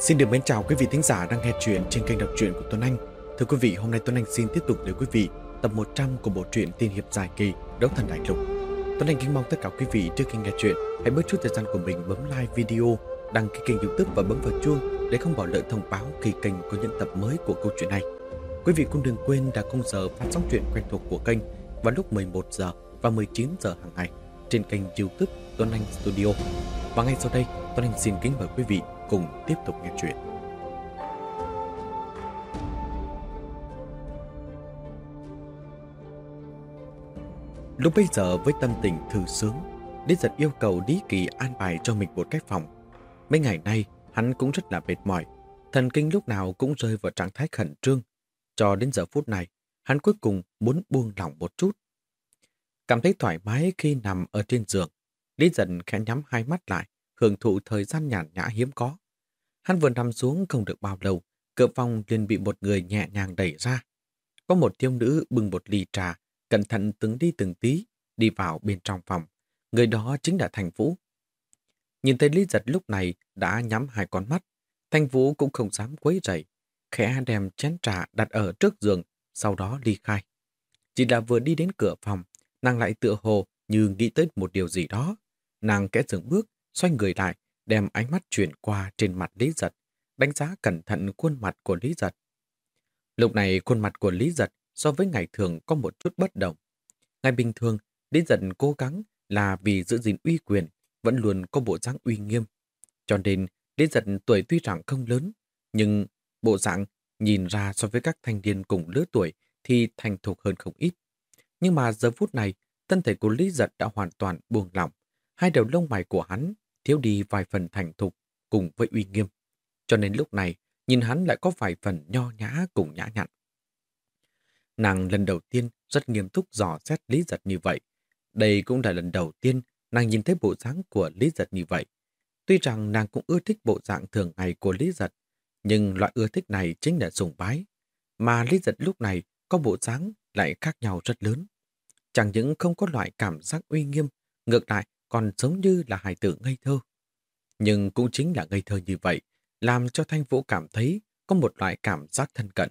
Xin được mến chào quý vị thính giả đang nghe chuyện trên kênh đọc truyện của Tuấn Anh. Thưa quý vị, hôm nay Tuấn Anh xin tiếp tục đến quý vị tập 100 của bộ truyện tiên hiệp dài kỳ Đấu Thần Đại Lục. Tuấn Anh kính mong tất cả quý vị trước khi nghe chuyện hãy bớt chút thời gian của mình bấm like video, đăng ký kênh youtube và bấm vào chuông để không bỏ lỡ thông báo khi kênh có những tập mới của câu chuyện này. Quý vị cũng đừng quên đặt công giờ phát sóng truyện quen thuộc của kênh vào lúc 11 giờ và 19 giờ hàng ngày trên kênh youtube Tuấn Anh Studio. Và ngay sau đây, Tuấn Anh xin kính mời quý vị cùng tiếp tục nghe chuyện. Lúc bây giờ với tâm tình thư sướng, Lý giật yêu cầu Lý Kỳ an bài cho mình một cái phòng. Mấy ngày nay, hắn cũng rất là mệt mỏi. Thần kinh lúc nào cũng rơi vào trạng thái khẩn trương. Cho đến giờ phút này, hắn cuối cùng muốn buông lỏng một chút. Cảm thấy thoải mái khi nằm ở trên giường, Lý dần khẽ nhắm hai mắt lại, hưởng thụ thời gian nhàn nhã hiếm có. Hắn vừa nằm xuống không được bao lâu, cửa phòng liền bị một người nhẹ nhàng đẩy ra. Có một thiếu nữ bưng một ly trà, cẩn thận từng đi từng tí, đi vào bên trong phòng. Người đó chính là Thành Vũ. Nhìn thấy Lý Giật lúc này đã nhắm hai con mắt, Thành Vũ cũng không dám quấy rầy, khẽ đem chén trà đặt ở trước giường, sau đó ly khai. Chỉ là vừa đi đến cửa phòng, nàng lại tựa hồ như nghĩ tới một điều gì đó. Nàng kẽ dừng bước, xoay người lại, đem ánh mắt chuyển qua trên mặt Lý Giật, đánh giá cẩn thận khuôn mặt của Lý Giật. Lúc này khuôn mặt của Lý Giật so với ngày thường có một chút bất đồng. Ngày bình thường, Lý Giật cố gắng là vì giữ gìn uy quyền, vẫn luôn có bộ dáng uy nghiêm. Cho nên, Lý Giật tuổi tuy rằng không lớn, nhưng bộ dạng nhìn ra so với các thanh niên cùng lứa tuổi thì thành thục hơn không ít. Nhưng mà giờ phút này, thân thể của Lý Giật đã hoàn toàn buông lỏng. Hai đầu lông mày của hắn thiếu đi vài phần thành thục cùng với uy nghiêm. Cho nên lúc này, nhìn hắn lại có vài phần nho nhã cùng nhã nhặn. Nàng lần đầu tiên rất nghiêm túc dò xét Lý Giật như vậy. Đây cũng là lần đầu tiên nàng nhìn thấy bộ dáng của Lý Giật như vậy. Tuy rằng nàng cũng ưa thích bộ dạng thường ngày của Lý Giật, nhưng loại ưa thích này chính là sùng bái. Mà Lý Giật lúc này có bộ dáng lại khác nhau rất lớn. Chẳng những không có loại cảm giác uy nghiêm, ngược lại còn giống như là hài tử ngây thơ. Nhưng cũng chính là ngây thơ như vậy, làm cho Thanh Vũ cảm thấy có một loại cảm giác thân cận,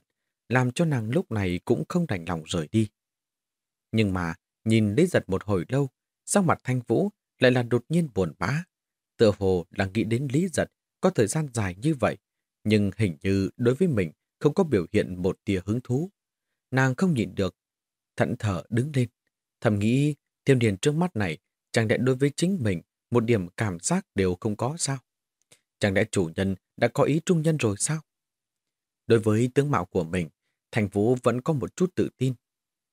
làm cho nàng lúc này cũng không đành lòng rời đi. Nhưng mà, nhìn Lý Giật một hồi lâu, sau mặt Thanh Vũ lại là đột nhiên buồn bã. Tựa hồ là nghĩ đến Lý Giật có thời gian dài như vậy, nhưng hình như đối với mình không có biểu hiện một tia hứng thú. Nàng không nhịn được, thẫn thở đứng lên, thầm nghĩ thiêu niên trước mắt này chẳng lẽ đối với chính mình một điểm cảm giác đều không có sao? Chẳng lẽ chủ nhân đã có ý trung nhân rồi sao? Đối với tướng mạo của mình, Thành Vũ vẫn có một chút tự tin.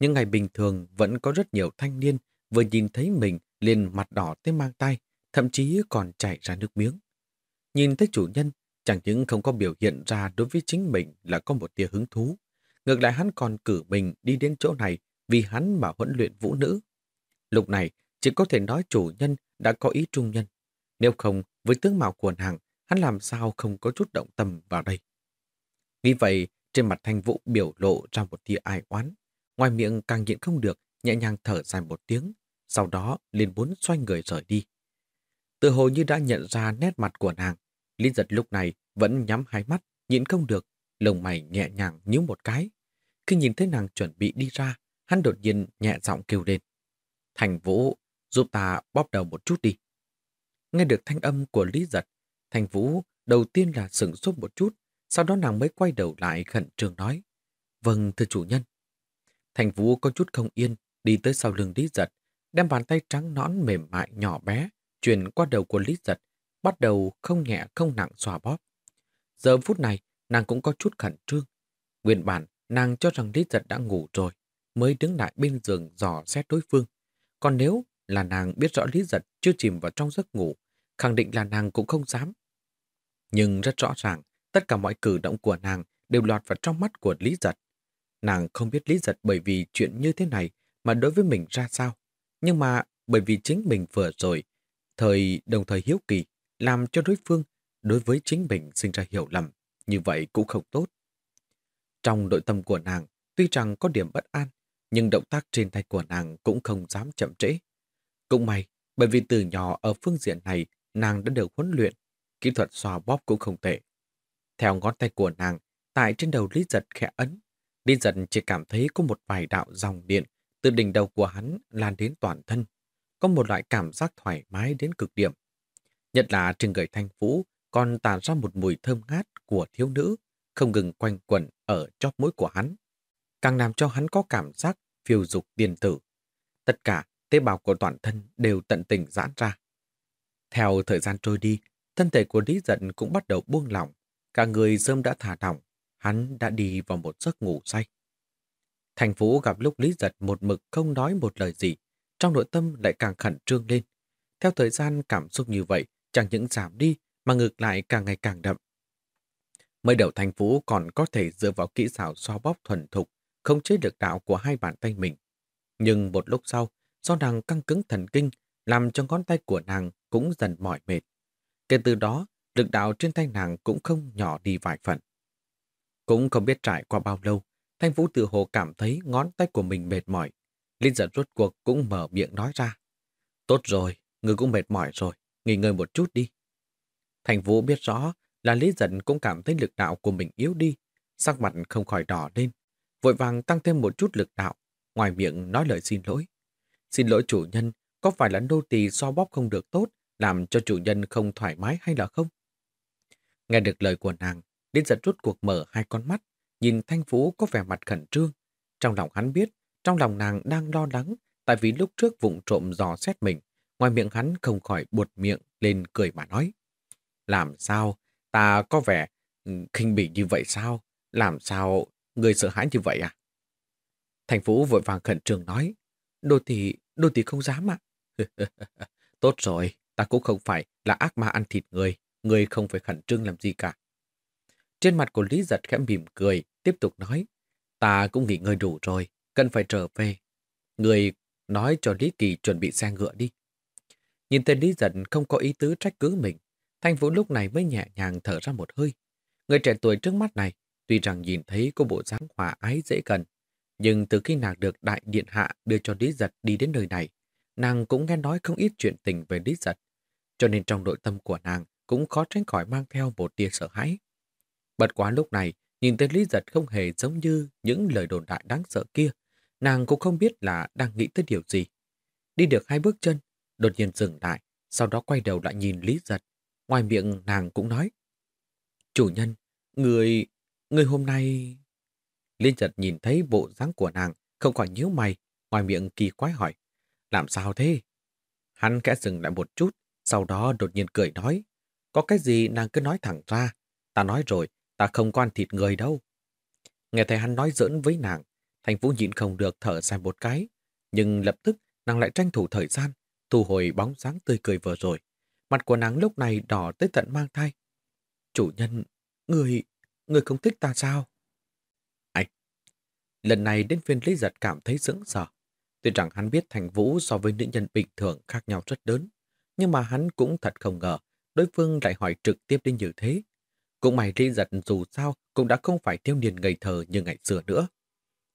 Nhưng ngày bình thường vẫn có rất nhiều thanh niên vừa nhìn thấy mình liền mặt đỏ tới mang tay, thậm chí còn chảy ra nước miếng. Nhìn thấy chủ nhân, chẳng những không có biểu hiện ra đối với chính mình là có một tia hứng thú. Ngược lại hắn còn cử mình đi đến chỗ này vì hắn mà huấn luyện vũ nữ. Lúc này, chỉ có thể nói chủ nhân đã có ý trung nhân. Nếu không, với tướng mạo của nàng, hắn làm sao không có chút động tâm vào đây. Nghĩ vậy, trên mặt thanh vũ biểu lộ ra một tia ai oán. Ngoài miệng càng nhịn không được, nhẹ nhàng thở dài một tiếng, sau đó liền muốn xoay người rời đi. Từ hồ như đã nhận ra nét mặt của nàng, Lý giật lúc này vẫn nhắm hai mắt, nhịn không được, lồng mày nhẹ nhàng nhíu một cái. Khi nhìn thấy nàng chuẩn bị đi ra, hắn đột nhiên nhẹ giọng kêu lên. Thành Vũ, giúp ta bóp đầu một chút đi. Nghe được thanh âm của Lý Giật, Thành Vũ đầu tiên là sửng sốt một chút, sau đó nàng mới quay đầu lại khẩn trương nói. Vâng, thưa chủ nhân. Thành Vũ có chút không yên, đi tới sau lưng Lý Giật, đem bàn tay trắng nõn mềm mại nhỏ bé, truyền qua đầu của Lý Giật, bắt đầu không nhẹ không nặng xòa bóp. Giờ phút này, nàng cũng có chút khẩn trương. Nguyên bản, nàng cho rằng Lý Giật đã ngủ rồi, mới đứng lại bên giường dò xét đối phương. Còn nếu là nàng biết rõ Lý Giật chưa chìm vào trong giấc ngủ, khẳng định là nàng cũng không dám. Nhưng rất rõ ràng, tất cả mọi cử động của nàng đều lọt vào trong mắt của Lý Giật. Nàng không biết Lý Giật bởi vì chuyện như thế này mà đối với mình ra sao. Nhưng mà bởi vì chính mình vừa rồi, thời đồng thời hiếu kỳ, làm cho đối phương đối với chính mình sinh ra hiểu lầm, như vậy cũng không tốt. Trong nội tâm của nàng, tuy rằng có điểm bất an, nhưng động tác trên tay của nàng cũng không dám chậm trễ. Cũng may, bởi vì từ nhỏ ở phương diện này nàng đã được huấn luyện, kỹ thuật xoa bóp cũng không tệ. Theo ngón tay của nàng, tại trên đầu Lý Giật khẽ ấn. Lý Giật chỉ cảm thấy có một vài đạo dòng điện từ đỉnh đầu của hắn lan đến toàn thân. Có một loại cảm giác thoải mái đến cực điểm. Nhất là trên người thanh vũ còn tàn ra một mùi thơm ngát của thiếu nữ, không ngừng quanh quẩn ở chóp mũi của hắn. Càng làm cho hắn có cảm giác phiêu dục điện tử. Tất cả tế bào của toàn thân đều tận tình giãn ra. Theo thời gian trôi đi, thân thể của Lý Giận cũng bắt đầu buông lỏng. Cả người sớm đã thả lỏng, hắn đã đi vào một giấc ngủ say. Thành vũ gặp lúc Lý Giật một mực không nói một lời gì, trong nội tâm lại càng khẩn trương lên. Theo thời gian cảm xúc như vậy, chẳng những giảm đi mà ngược lại càng ngày càng đậm. Mới đầu thành vũ còn có thể dựa vào kỹ xảo xoa bóp thuần thục, không chế được đạo của hai bàn tay mình. Nhưng một lúc sau, do nàng căng cứng thần kinh, làm cho ngón tay của nàng cũng dần mỏi mệt. Kể từ đó, lực đạo trên tay nàng cũng không nhỏ đi vài phần. Cũng không biết trải qua bao lâu, Thanh Vũ tự hồ cảm thấy ngón tay của mình mệt mỏi. Linh giật rốt cuộc cũng mở miệng nói ra. Tốt rồi, người cũng mệt mỏi rồi, nghỉ ngơi một chút đi. Thành Vũ biết rõ là Lý giận cũng cảm thấy lực đạo của mình yếu đi, sắc mặt không khỏi đỏ lên, vội vàng tăng thêm một chút lực đạo, ngoài miệng nói lời xin lỗi. Xin lỗi chủ nhân, có phải là nô tỳ so bóp không được tốt, làm cho chủ nhân không thoải mái hay là không? Nghe được lời của nàng, đến giật rút cuộc mở hai con mắt, nhìn Thanh Phú có vẻ mặt khẩn trương. Trong lòng hắn biết, trong lòng nàng đang lo lắng, tại vì lúc trước vụng trộm dò xét mình, ngoài miệng hắn không khỏi buột miệng lên cười mà nói. Làm sao? Ta có vẻ ừ, khinh bỉ như vậy sao? Làm sao người sợ hãi như vậy à? Thành Phú vội vàng khẩn trương nói. Đô thị, đô thị không dám ạ. Tốt rồi, ta cũng không phải là ác ma ăn thịt người. Người không phải khẩn trương làm gì cả. Trên mặt của Lý Giật khẽ mỉm cười, tiếp tục nói. Ta cũng nghỉ ngơi đủ rồi, cần phải trở về. Người nói cho Lý Kỳ chuẩn bị xe ngựa đi. Nhìn tên Lý Giật không có ý tứ trách cứ mình, Thanh Vũ lúc này mới nhẹ nhàng thở ra một hơi. Người trẻ tuổi trước mắt này, tuy rằng nhìn thấy có bộ dáng hòa ái dễ gần, nhưng từ khi nàng được đại điện hạ đưa cho Lý Giật đi đến nơi này, nàng cũng nghe nói không ít chuyện tình về Lý Giật. Cho nên trong nội tâm của nàng cũng khó tránh khỏi mang theo một tia sợ hãi. Bật quá lúc này, nhìn tên Lý Giật không hề giống như những lời đồn đại đáng sợ kia, nàng cũng không biết là đang nghĩ tới điều gì. Đi được hai bước chân, đột nhiên dừng lại, sau đó quay đầu lại nhìn Lý Giật. Ngoài miệng nàng cũng nói, Chủ nhân, người, người hôm nay... Liên Giật nhìn thấy bộ dáng của nàng, không khỏi nhíu mày, ngoài miệng kỳ quái hỏi, làm sao thế? Hắn kẽ dừng lại một chút, sau đó đột nhiên cười nói, có cái gì nàng cứ nói thẳng ra, ta nói rồi, ta không quan thịt người đâu. Nghe thấy hắn nói giỡn với nàng, thành vũ nhịn không được thở dài một cái, nhưng lập tức nàng lại tranh thủ thời gian, thu hồi bóng dáng tươi cười vừa rồi. Mặt của nàng lúc này đỏ tới tận mang thai. Chủ nhân, người, người không thích ta sao? Lần này đến phiên Lý Giật cảm thấy sững sờ. Tuy rằng hắn biết Thành Vũ so với nữ nhân bình thường khác nhau rất lớn, nhưng mà hắn cũng thật không ngờ đối phương lại hỏi trực tiếp đến như thế. Cũng mày Lý Giật dù sao cũng đã không phải thiếu niên ngây thờ như ngày xưa nữa.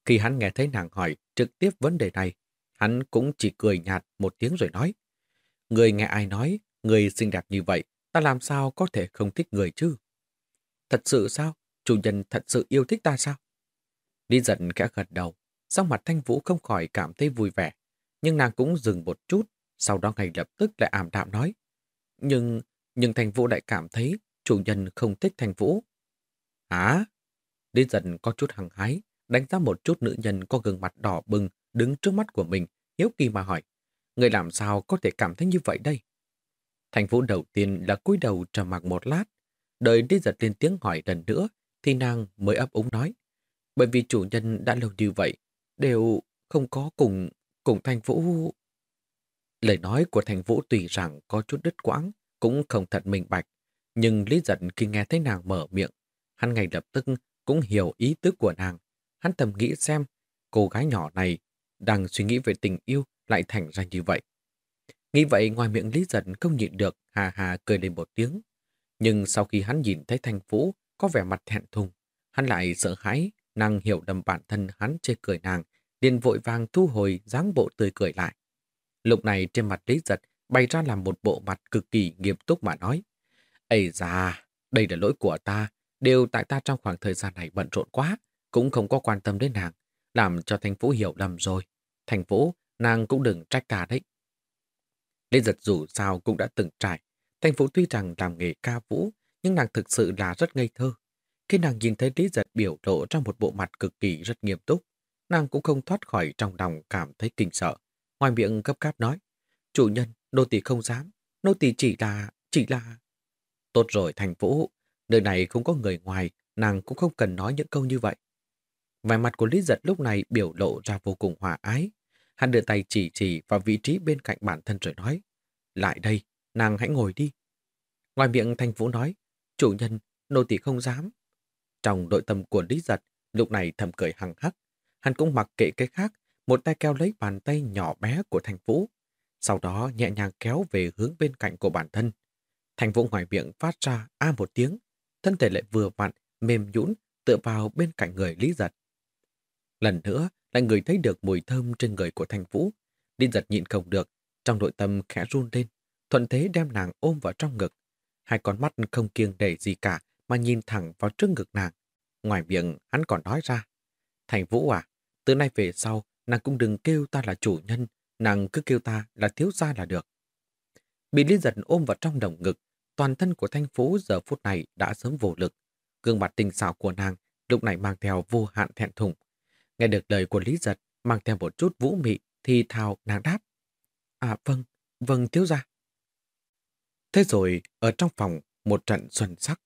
Khi hắn nghe thấy nàng hỏi trực tiếp vấn đề này, hắn cũng chỉ cười nhạt một tiếng rồi nói. Người nghe ai nói, người xinh đẹp như vậy, ta làm sao có thể không thích người chứ? Thật sự sao? Chủ nhân thật sự yêu thích ta sao? Lý giận khẽ gật đầu, sau mặt Thanh Vũ không khỏi cảm thấy vui vẻ. Nhưng nàng cũng dừng một chút, sau đó ngay lập tức lại ảm đạm nói. Nhưng, nhưng Thanh Vũ lại cảm thấy chủ nhân không thích Thanh Vũ. Hả? Lý giận có chút hằng hái, đánh giá một chút nữ nhân có gương mặt đỏ bừng đứng trước mắt của mình, hiếu kỳ mà hỏi. Người làm sao có thể cảm thấy như vậy đây? Thành Vũ đầu tiên là cúi đầu trầm mặc một lát, đợi đi giật lên tiếng hỏi lần nữa, thì nàng mới ấp úng nói. Bởi vì chủ nhân đã lâu như vậy, đều không có cùng, cùng Thành Vũ... Lời nói của Thành Vũ tùy rằng có chút đứt quãng, cũng không thật minh bạch, nhưng Lý Giật khi nghe thấy nàng mở miệng, hắn ngay lập tức cũng hiểu ý tứ của nàng. Hắn thầm nghĩ xem, cô gái nhỏ này đang suy nghĩ về tình yêu lại thành ra như vậy. Nghĩ vậy ngoài miệng Lý Giật không nhịn được, hà hà cười lên một tiếng. Nhưng sau khi hắn nhìn thấy Thanh Vũ có vẻ mặt thẹn thùng, hắn lại sợ hãi, nàng hiểu đầm bản thân hắn chê cười nàng, liền vội vàng thu hồi dáng bộ tươi cười lại. Lúc này trên mặt Lý Giật bày ra làm một bộ mặt cực kỳ nghiêm túc mà nói. Ây da, đây là lỗi của ta, Đều tại ta trong khoảng thời gian này bận rộn quá, cũng không có quan tâm đến nàng, làm cho thành phố hiểu lầm rồi. Thành phố, nàng cũng đừng trách ta đấy. Lý giật dù sao cũng đã từng trải. Thành phố tuy rằng làm nghề ca vũ, nhưng nàng thực sự là rất ngây thơ. Khi nàng nhìn thấy Lý giật biểu lộ trong một bộ mặt cực kỳ rất nghiêm túc, nàng cũng không thoát khỏi trong lòng cảm thấy kinh sợ. Ngoài miệng gấp gáp nói, chủ nhân, nô tỳ không dám, nô tỳ chỉ là, chỉ là... Tốt rồi thành vũ, nơi này không có người ngoài, nàng cũng không cần nói những câu như vậy. Vẻ mặt của Lý Giật lúc này biểu lộ ra vô cùng hòa ái. Hắn đưa tay chỉ chỉ vào vị trí bên cạnh bản thân rồi nói, lại đây, nàng hãy ngồi đi. Ngoài miệng thành vũ nói, chủ nhân, nô tỳ không dám. Trong đội tâm của Lý Giật, lúc này thầm cười hằng hắc. Hắn cũng mặc kệ cái khác, một tay kéo lấy bàn tay nhỏ bé của thành vũ. Sau đó nhẹ nhàng kéo về hướng bên cạnh của bản thân. Thành vũ ngoài miệng phát ra a một tiếng, thân thể lại vừa vặn, mềm nhũn tựa vào bên cạnh người Lý Giật. Lần nữa, lại người thấy được mùi thơm trên người của thành Vũ. Lý Giật nhịn không được, trong nội tâm khẽ run lên, thuận thế đem nàng ôm vào trong ngực. Hai con mắt không kiêng để gì cả mà nhìn thẳng vào trước ngực nàng. Ngoài miệng, hắn còn nói ra. Thành Vũ à, từ nay về sau, nàng cũng đừng kêu ta là chủ nhân, nàng cứ kêu ta là thiếu gia là được. Bị Lý Giật ôm vào trong đồng ngực, toàn thân của Thanh Phú giờ phút này đã sớm vô lực. Gương mặt tình xảo của nàng lúc này mang theo vô hạn thẹn thùng. Nghe được lời của Lý Giật, mang theo một chút vũ mị, thì thào nàng đáp. À vâng, vâng thiếu gia. Thế rồi, ở trong phòng, một trận xuân sắc.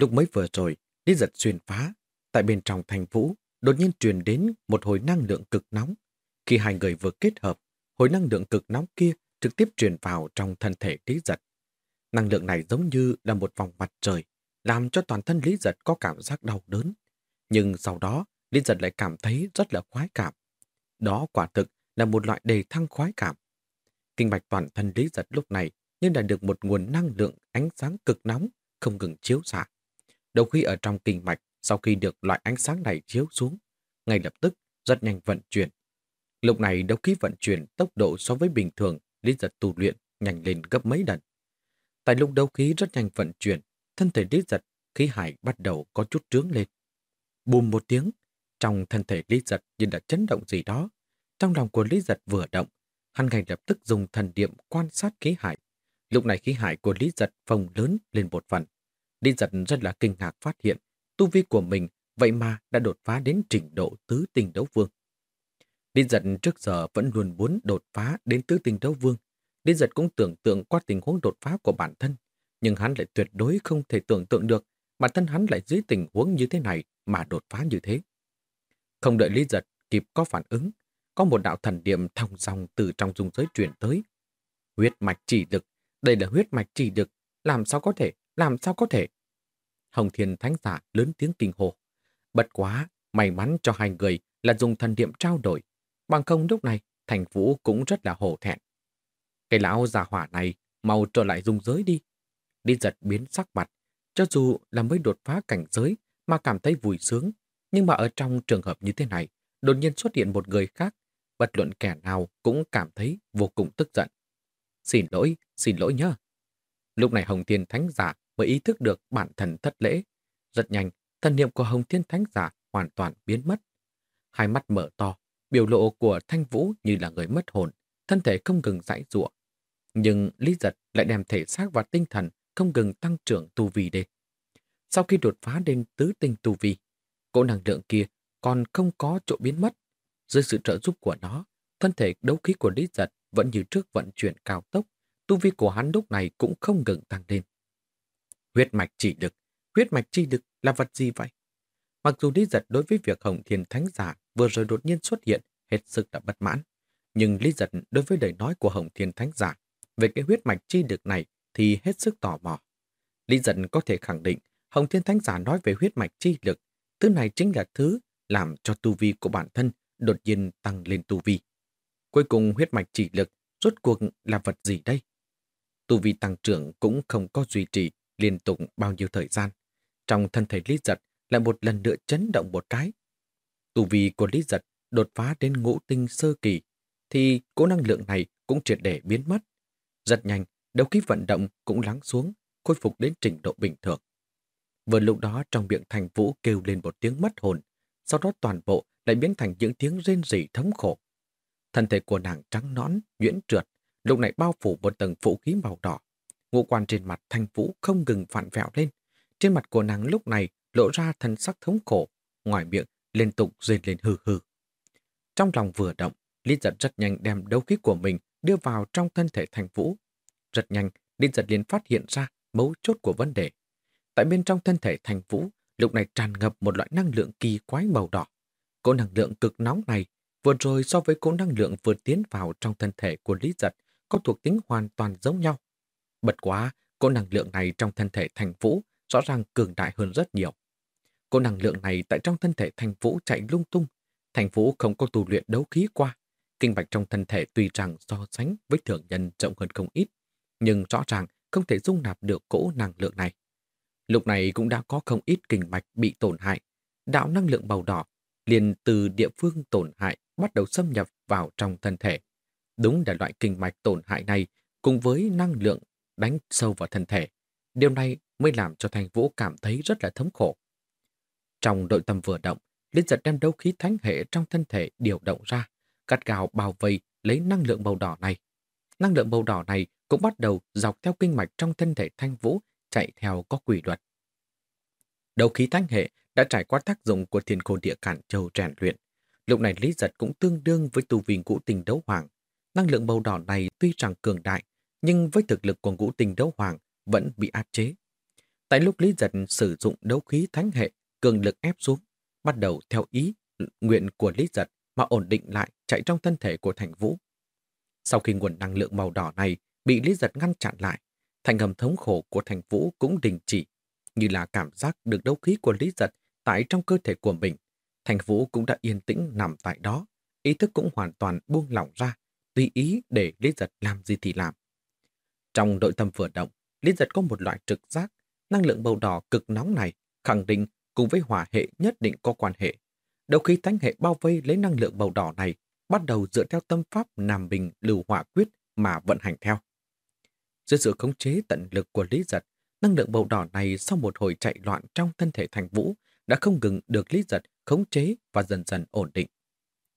Lúc mới vừa rồi, Lý Giật xuyên phá. Tại bên trong thành vũ, đột nhiên truyền đến một hồi năng lượng cực nóng. Khi hai người vừa kết hợp, hồi năng lượng cực nóng kia trực tiếp truyền vào trong thân thể Lý Giật. Năng lượng này giống như là một vòng mặt trời, làm cho toàn thân Lý Giật có cảm giác đau đớn. Nhưng sau đó, Lý Giật lại cảm thấy rất là khoái cảm. Đó quả thực là một loại đề thăng khoái cảm. Kinh mạch toàn thân Lý Giật lúc này như đã được một nguồn năng lượng ánh sáng cực nóng không ngừng chiếu xạ. Đầu khi ở trong kinh mạch, sau khi được loại ánh sáng này chiếu xuống, ngay lập tức rất nhanh vận chuyển. Lúc này đấu khí vận chuyển tốc độ so với bình thường Lý Giật tu luyện nhanh lên gấp mấy lần. Tại lúc đấu khí rất nhanh vận chuyển, thân thể Lý Giật khí hải bắt đầu có chút trướng lên. Bùm một tiếng, trong thân thể Lý Giật như đã chấn động gì đó. Trong lòng của Lý Giật vừa động, hắn ngay lập tức dùng thần niệm quan sát khí hải. Lúc này khí hải của Lý Giật phồng lớn lên một phần. Lý Giật rất là kinh ngạc phát hiện, tu vi của mình vậy mà đã đột phá đến trình độ tứ tình đấu vương. Lý Giật trước giờ vẫn luôn muốn đột phá đến tứ tình đấu vương. Lý Giật cũng tưởng tượng qua tình huống đột phá của bản thân, nhưng hắn lại tuyệt đối không thể tưởng tượng được bản thân hắn lại dưới tình huống như thế này mà đột phá như thế. Không đợi Lý Giật kịp có phản ứng, có một đạo thần điểm thong dòng từ trong dung giới truyền tới. Huyết mạch chỉ lực, đây là huyết mạch chỉ lực, làm sao có thể, làm sao có thể. Hồng Thiên Thánh Giả lớn tiếng kinh hồ. Bật quá, may mắn cho hai người là dùng thần niệm trao đổi. Bằng không lúc này, thành vũ cũng rất là hổ thẹn. Cái lão già hỏa này, mau trở lại dung giới đi. Đi giật biến sắc mặt, cho dù là mới đột phá cảnh giới mà cảm thấy vui sướng, nhưng mà ở trong trường hợp như thế này, đột nhiên xuất hiện một người khác, bất luận kẻ nào cũng cảm thấy vô cùng tức giận. Xin lỗi, xin lỗi nhá. Lúc này Hồng Thiên Thánh Giả mới ý thức được bản thân thất lễ. Rất nhanh, thần niệm của Hồng Thiên Thánh Giả hoàn toàn biến mất. Hai mắt mở to, biểu lộ của Thanh Vũ như là người mất hồn, thân thể không ngừng dãi dụa. Nhưng Lý Giật lại đem thể xác và tinh thần không ngừng tăng trưởng tu vi lên. Sau khi đột phá đến tứ tinh tu vi, cỗ năng lượng kia còn không có chỗ biến mất. Dưới sự trợ giúp của nó, thân thể đấu khí của Lý Giật vẫn như trước vận chuyển cao tốc, tu vi của hắn lúc này cũng không ngừng tăng lên. Huyết mạch chỉ lực, huyết mạch chi lực là vật gì vậy? Mặc dù Lý Giật đối với việc Hồng Thiên Thánh Giả vừa rồi đột nhiên xuất hiện hết sức đã bất mãn, nhưng Lý Giật đối với lời nói của Hồng Thiên Thánh Giả về cái huyết mạch chi lực này thì hết sức tò mò. Lý Giật có thể khẳng định Hồng Thiên Thánh Giả nói về huyết mạch chi lực, thứ này chính là thứ làm cho tu vi của bản thân đột nhiên tăng lên tu vi. Cuối cùng huyết mạch chỉ lực rốt cuộc là vật gì đây? Tu vi tăng trưởng cũng không có duy trì liên tục bao nhiêu thời gian. Trong thân thể Lý Giật lại một lần nữa chấn động một cái. Tù vi của Lý Giật đột phá đến ngũ tinh sơ kỳ, thì cố năng lượng này cũng triệt để biến mất. Rất nhanh, đầu khí vận động cũng lắng xuống, khôi phục đến trình độ bình thường. Vừa lúc đó trong miệng thành vũ kêu lên một tiếng mất hồn, sau đó toàn bộ lại biến thành những tiếng rên rỉ thống khổ. Thân thể của nàng trắng nõn, nhuyễn trượt, lúc này bao phủ một tầng vũ khí màu đỏ. Ngũ quan trên mặt thanh vũ không ngừng phản vẹo lên. Trên mặt của nàng lúc này lộ ra thân sắc thống khổ, ngoài miệng liên tục rên lên hừ hừ Trong lòng vừa động, Lý giật rất nhanh đem đấu khí của mình đưa vào trong thân thể thành vũ. Rất nhanh, Lý giật liền phát hiện ra mấu chốt của vấn đề. Tại bên trong thân thể thành vũ, lúc này tràn ngập một loại năng lượng kỳ quái màu đỏ. Cỗ năng lượng cực nóng này, vừa rồi so với cỗ năng lượng vừa tiến vào trong thân thể của Lý giật, có thuộc tính hoàn toàn giống nhau. Bật quá, cỗ năng lượng này trong thân thể thành vũ rõ ràng cường đại hơn rất nhiều. Cỗ năng lượng này tại trong thân thể thành vũ chạy lung tung. Thành vũ không có tu luyện đấu khí qua. Kinh mạch trong thân thể tuy rằng so sánh với thường nhân rộng hơn không ít, nhưng rõ ràng không thể dung nạp được cỗ năng lượng này. Lúc này cũng đã có không ít kinh mạch bị tổn hại. Đạo năng lượng màu đỏ liền từ địa phương tổn hại bắt đầu xâm nhập vào trong thân thể. Đúng là loại kinh mạch tổn hại này cùng với năng lượng đánh sâu vào thân thể. Điều này mới làm cho thanh Vũ cảm thấy rất là thống khổ. Trong nội tâm vừa động, Linh giật đem đấu khí thánh hệ trong thân thể điều động ra, cắt gào bao vây lấy năng lượng màu đỏ này. Năng lượng màu đỏ này cũng bắt đầu dọc theo kinh mạch trong thân thể Thanh Vũ chạy theo có quỷ luật. Đấu khí thánh hệ đã trải qua tác dụng của thiên khôn địa cản châu rèn luyện. Lúc này Lý Giật cũng tương đương với tu vi ngũ tình đấu hoàng. Năng lượng màu đỏ này tuy rằng cường đại, nhưng với thực lực của ngũ tình đấu hoàng vẫn bị áp chế. Tại lúc Lý Giật sử dụng đấu khí thánh hệ, cường lực ép xuống, bắt đầu theo ý nguyện của Lý Giật mà ổn định lại chạy trong thân thể của Thành Vũ. Sau khi nguồn năng lượng màu đỏ này bị Lý Giật ngăn chặn lại, thành hầm thống khổ của Thành Vũ cũng đình chỉ, như là cảm giác được đấu khí của Lý Giật tại trong cơ thể của mình. Thành Vũ cũng đã yên tĩnh nằm tại đó, ý thức cũng hoàn toàn buông lỏng ra, tùy ý để Lý Giật làm gì thì làm. Trong nội tâm vừa động, Lý Giật có một loại trực giác, năng lượng màu đỏ cực nóng này khẳng định cùng với hỏa hệ nhất định có quan hệ. Đầu khi thánh hệ bao vây lấy năng lượng màu đỏ này, bắt đầu dựa theo tâm pháp Nam Bình lưu hỏa quyết mà vận hành theo. Dưới sự khống chế tận lực của Lý Giật, năng lượng màu đỏ này sau một hồi chạy loạn trong thân thể thành vũ đã không ngừng được Lý Giật khống chế và dần dần ổn định.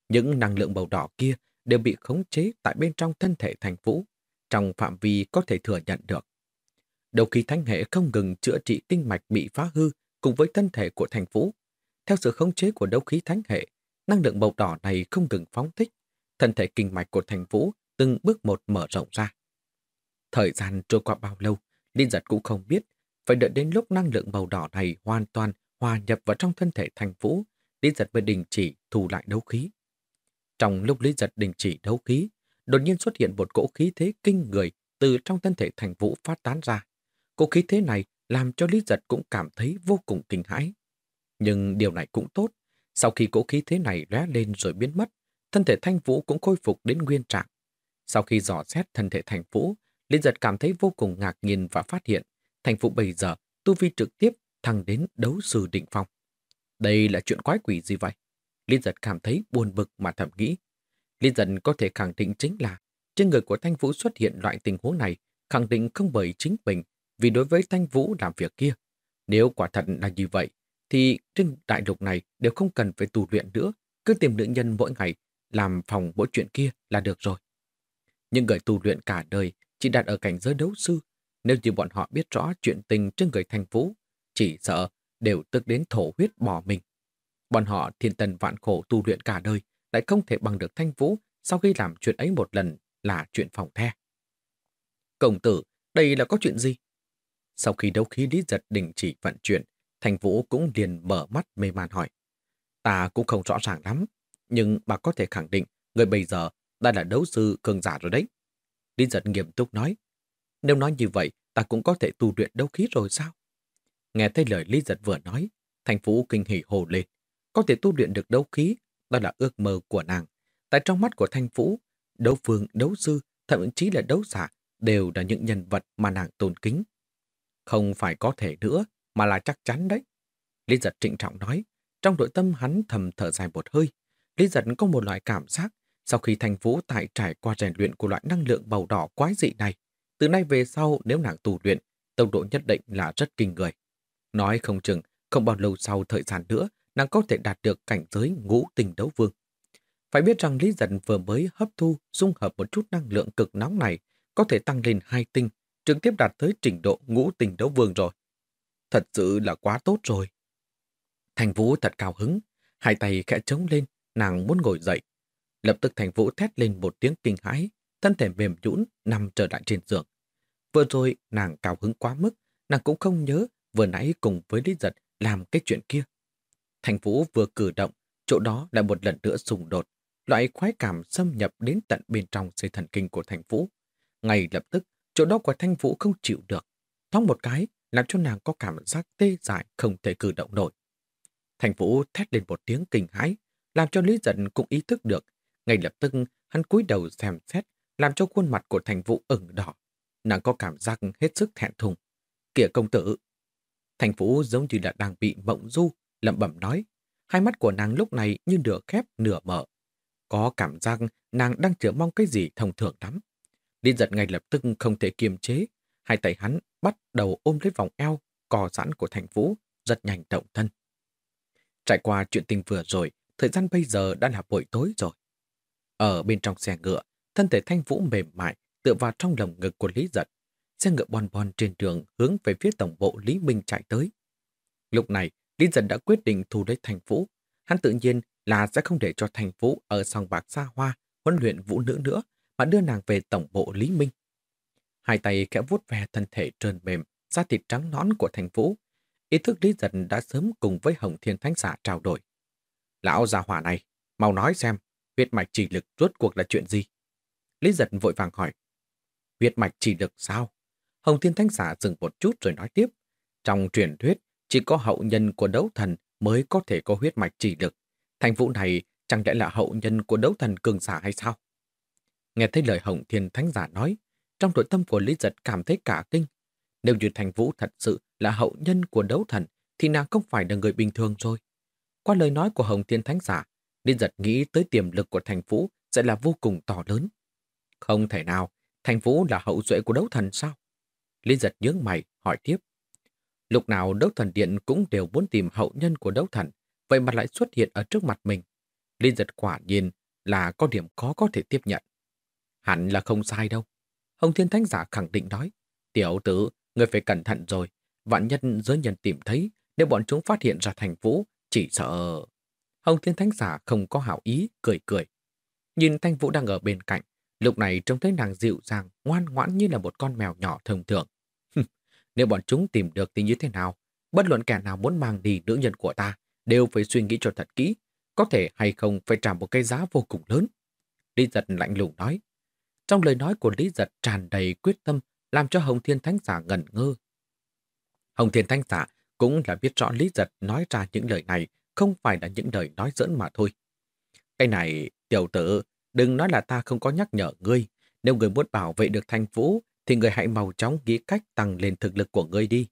Những năng lượng màu đỏ kia đều bị khống chế tại bên trong thân thể thành vũ, trong phạm vi có thể thừa nhận được. Đầu khí thánh hệ không ngừng chữa trị tinh mạch bị phá hư cùng với thân thể của thành vũ. Theo sự khống chế của đấu khí thánh hệ, năng lượng màu đỏ này không ngừng phóng thích, thân thể kinh mạch của thành vũ từng bước một mở rộng ra. Thời gian trôi qua bao lâu, Linh giật cũng không biết, phải đợi đến lúc năng lượng màu đỏ này hoàn toàn hòa nhập vào trong thân thể thành vũ, Linh giật mới đình chỉ thu lại đấu khí. Trong lúc Linh giật đình chỉ đấu khí, đột nhiên xuất hiện một cỗ khí thế kinh người từ trong thân thể thành vũ phát tán ra. Cỗ khí thế này làm cho Lý Giật cũng cảm thấy vô cùng kinh hãi. Nhưng điều này cũng tốt, sau khi cỗ khí thế này lóe lên rồi biến mất, thân thể Thanh Vũ cũng khôi phục đến nguyên trạng. Sau khi dò xét thân thể thành Vũ, Lý Giật cảm thấy vô cùng ngạc nhiên và phát hiện thành Vũ bây giờ tu vi trực tiếp thăng đến đấu sư định phong. Đây là chuyện quái quỷ gì vậy? Lý Giật cảm thấy buồn bực mà thầm nghĩ. Lý dân có thể khẳng định chính là trên người của Thanh Vũ xuất hiện loại tình huống này khẳng định không bởi chính mình vì đối với Thanh Vũ làm việc kia. Nếu quả thật là như vậy, thì trên đại lục này đều không cần phải tu luyện nữa, cứ tìm nữ nhân mỗi ngày, làm phòng mỗi chuyện kia là được rồi. Nhưng người tu luyện cả đời chỉ đặt ở cảnh giới đấu sư, nếu như bọn họ biết rõ chuyện tình trên người Thanh Vũ, chỉ sợ đều tức đến thổ huyết bỏ mình. Bọn họ thiên tần vạn khổ tu luyện cả đời, lại không thể bằng được Thanh Vũ sau khi làm chuyện ấy một lần là chuyện phòng the. Công tử, đây là có chuyện gì? Sau khi đấu khí lý giật đình chỉ vận chuyển, thanh Vũ cũng liền mở mắt mê man hỏi. Ta cũng không rõ ràng lắm, nhưng bà có thể khẳng định người bây giờ đã là đấu sư cường giả rồi đấy. Lý giật nghiêm túc nói. Nếu nói như vậy, ta cũng có thể tu luyện đấu khí rồi sao? Nghe thấy lời Lý giật vừa nói, Thành Vũ kinh hỉ hồ lên. Có thể tu luyện được đấu khí, đó là ước mơ của nàng. Tại trong mắt của Thanh Vũ, đấu phương, đấu sư, thậm chí là đấu giả đều là những nhân vật mà nàng tôn kính. Không phải có thể nữa, mà là chắc chắn đấy. Lý giật trịnh trọng nói, trong nội tâm hắn thầm thở dài một hơi. Lý giật có một loại cảm giác, sau khi Thanh vũ tại trải qua rèn luyện của loại năng lượng màu đỏ quái dị này, từ nay về sau nếu nàng tù luyện, tốc độ nhất định là rất kinh người. Nói không chừng, không bao lâu sau thời gian nữa, nàng có thể đạt được cảnh giới ngũ tình đấu vương. Phải biết rằng Lý Dân vừa mới hấp thu, dung hợp một chút năng lượng cực nóng này, có thể tăng lên hai tinh, trực tiếp đạt tới trình độ ngũ tình đấu vương rồi. Thật sự là quá tốt rồi. Thành Vũ thật cao hứng, hai tay khẽ trống lên, nàng muốn ngồi dậy. Lập tức Thành Vũ thét lên một tiếng kinh hãi, thân thể mềm nhũn nằm trở lại trên giường. Vừa rồi nàng cao hứng quá mức, nàng cũng không nhớ vừa nãy cùng với Lý Giật làm cái chuyện kia. Thành Vũ vừa cử động, chỗ đó lại một lần nữa xung đột, loại khoái cảm xâm nhập đến tận bên trong dây thần kinh của Thành Vũ. Ngay lập tức, chỗ đó của Thanh Vũ không chịu được. Thoáng một cái, làm cho nàng có cảm giác tê dại không thể cử động nổi. Thành Vũ thét lên một tiếng kinh hãi, làm cho Lý Giận cũng ý thức được. Ngay lập tức, hắn cúi đầu xem xét, làm cho khuôn mặt của Thành Vũ ửng đỏ. Nàng có cảm giác hết sức thẹn thùng. Kìa công tử! Thành Vũ giống như là đang bị mộng du, lẩm bẩm nói. Hai mắt của nàng lúc này như nửa khép nửa mở. Có cảm giác nàng đang chờ mong cái gì thông thường lắm. Lý giật ngay lập tức không thể kiềm chế. Hai tay hắn bắt đầu ôm lấy vòng eo, cò sẵn của thành vũ, rất nhanh động thân. Trải qua chuyện tình vừa rồi, thời gian bây giờ đã là buổi tối rồi. Ở bên trong xe ngựa, thân thể thanh vũ mềm mại tựa vào trong lồng ngực của Lý Giật. Xe ngựa bon bon trên đường hướng về phía tổng bộ Lý Minh chạy tới. Lúc này, Lý Dân đã quyết định thu lấy thành vũ. Hắn tự nhiên là sẽ không để cho thành vũ ở sòng bạc xa hoa huấn luyện vũ nữ nữa, mà đưa nàng về tổng bộ Lý Minh. Hai tay kẽ vuốt ve thân thể trơn mềm, da thịt trắng nõn của thành vũ. Ý thức Lý Dân đã sớm cùng với Hồng Thiên Thánh Giả trao đổi. Lão già hỏa này, mau nói xem, huyết mạch chỉ lực rốt cuộc là chuyện gì? Lý Giật vội vàng hỏi. Huyết mạch chỉ lực sao? Hồng Thiên Thánh Giả dừng một chút rồi nói tiếp. Trong truyền thuyết, chỉ có hậu nhân của đấu thần mới có thể có huyết mạch chỉ lực. Thành vũ này chẳng lẽ là hậu nhân của đấu thần cường giả hay sao? Nghe thấy lời Hồng Thiên Thánh Giả nói, trong nội tâm của Lý Giật cảm thấy cả kinh. Nếu như Thành Vũ thật sự là hậu nhân của đấu thần, thì nàng không phải là người bình thường rồi. Qua lời nói của Hồng Thiên Thánh Giả, Lý Giật nghĩ tới tiềm lực của Thành Vũ sẽ là vô cùng to lớn. Không thể nào, Thành Vũ là hậu duệ của đấu thần sao? Lý Giật nhướng mày, hỏi tiếp. Lúc nào đấu thần điện cũng đều muốn tìm hậu nhân của đấu thần, vậy mà lại xuất hiện ở trước mặt mình. Linh Giật quả nhiên là có điểm khó có thể tiếp nhận. Hẳn là không sai đâu. Hồng Thiên Thánh Giả khẳng định nói, tiểu tử, người phải cẩn thận rồi. Vạn nhân giới nhân tìm thấy, nếu bọn chúng phát hiện ra thành vũ, chỉ sợ... Hồng Thiên Thánh Giả không có hảo ý, cười cười. Nhìn Thanh Vũ đang ở bên cạnh, lúc này trông thấy nàng dịu dàng, ngoan ngoãn như là một con mèo nhỏ thông thường. Nếu bọn chúng tìm được thì như thế nào? Bất luận kẻ nào muốn mang đi nữ nhân của ta, đều phải suy nghĩ cho thật kỹ, có thể hay không phải trả một cái giá vô cùng lớn. Lý giật lạnh lùng nói, trong lời nói của Lý Giật tràn đầy quyết tâm làm cho Hồng Thiên Thánh Giả ngẩn ngơ. Hồng Thiên Thánh Giả cũng là biết rõ Lý Giật nói ra những lời này không phải là những lời nói giỡn mà thôi. Cái này, tiểu tử, đừng nói là ta không có nhắc nhở ngươi. Nếu người muốn bảo vệ được thành vũ, thì người hãy mau chóng nghĩ cách tăng lên thực lực của ngươi đi.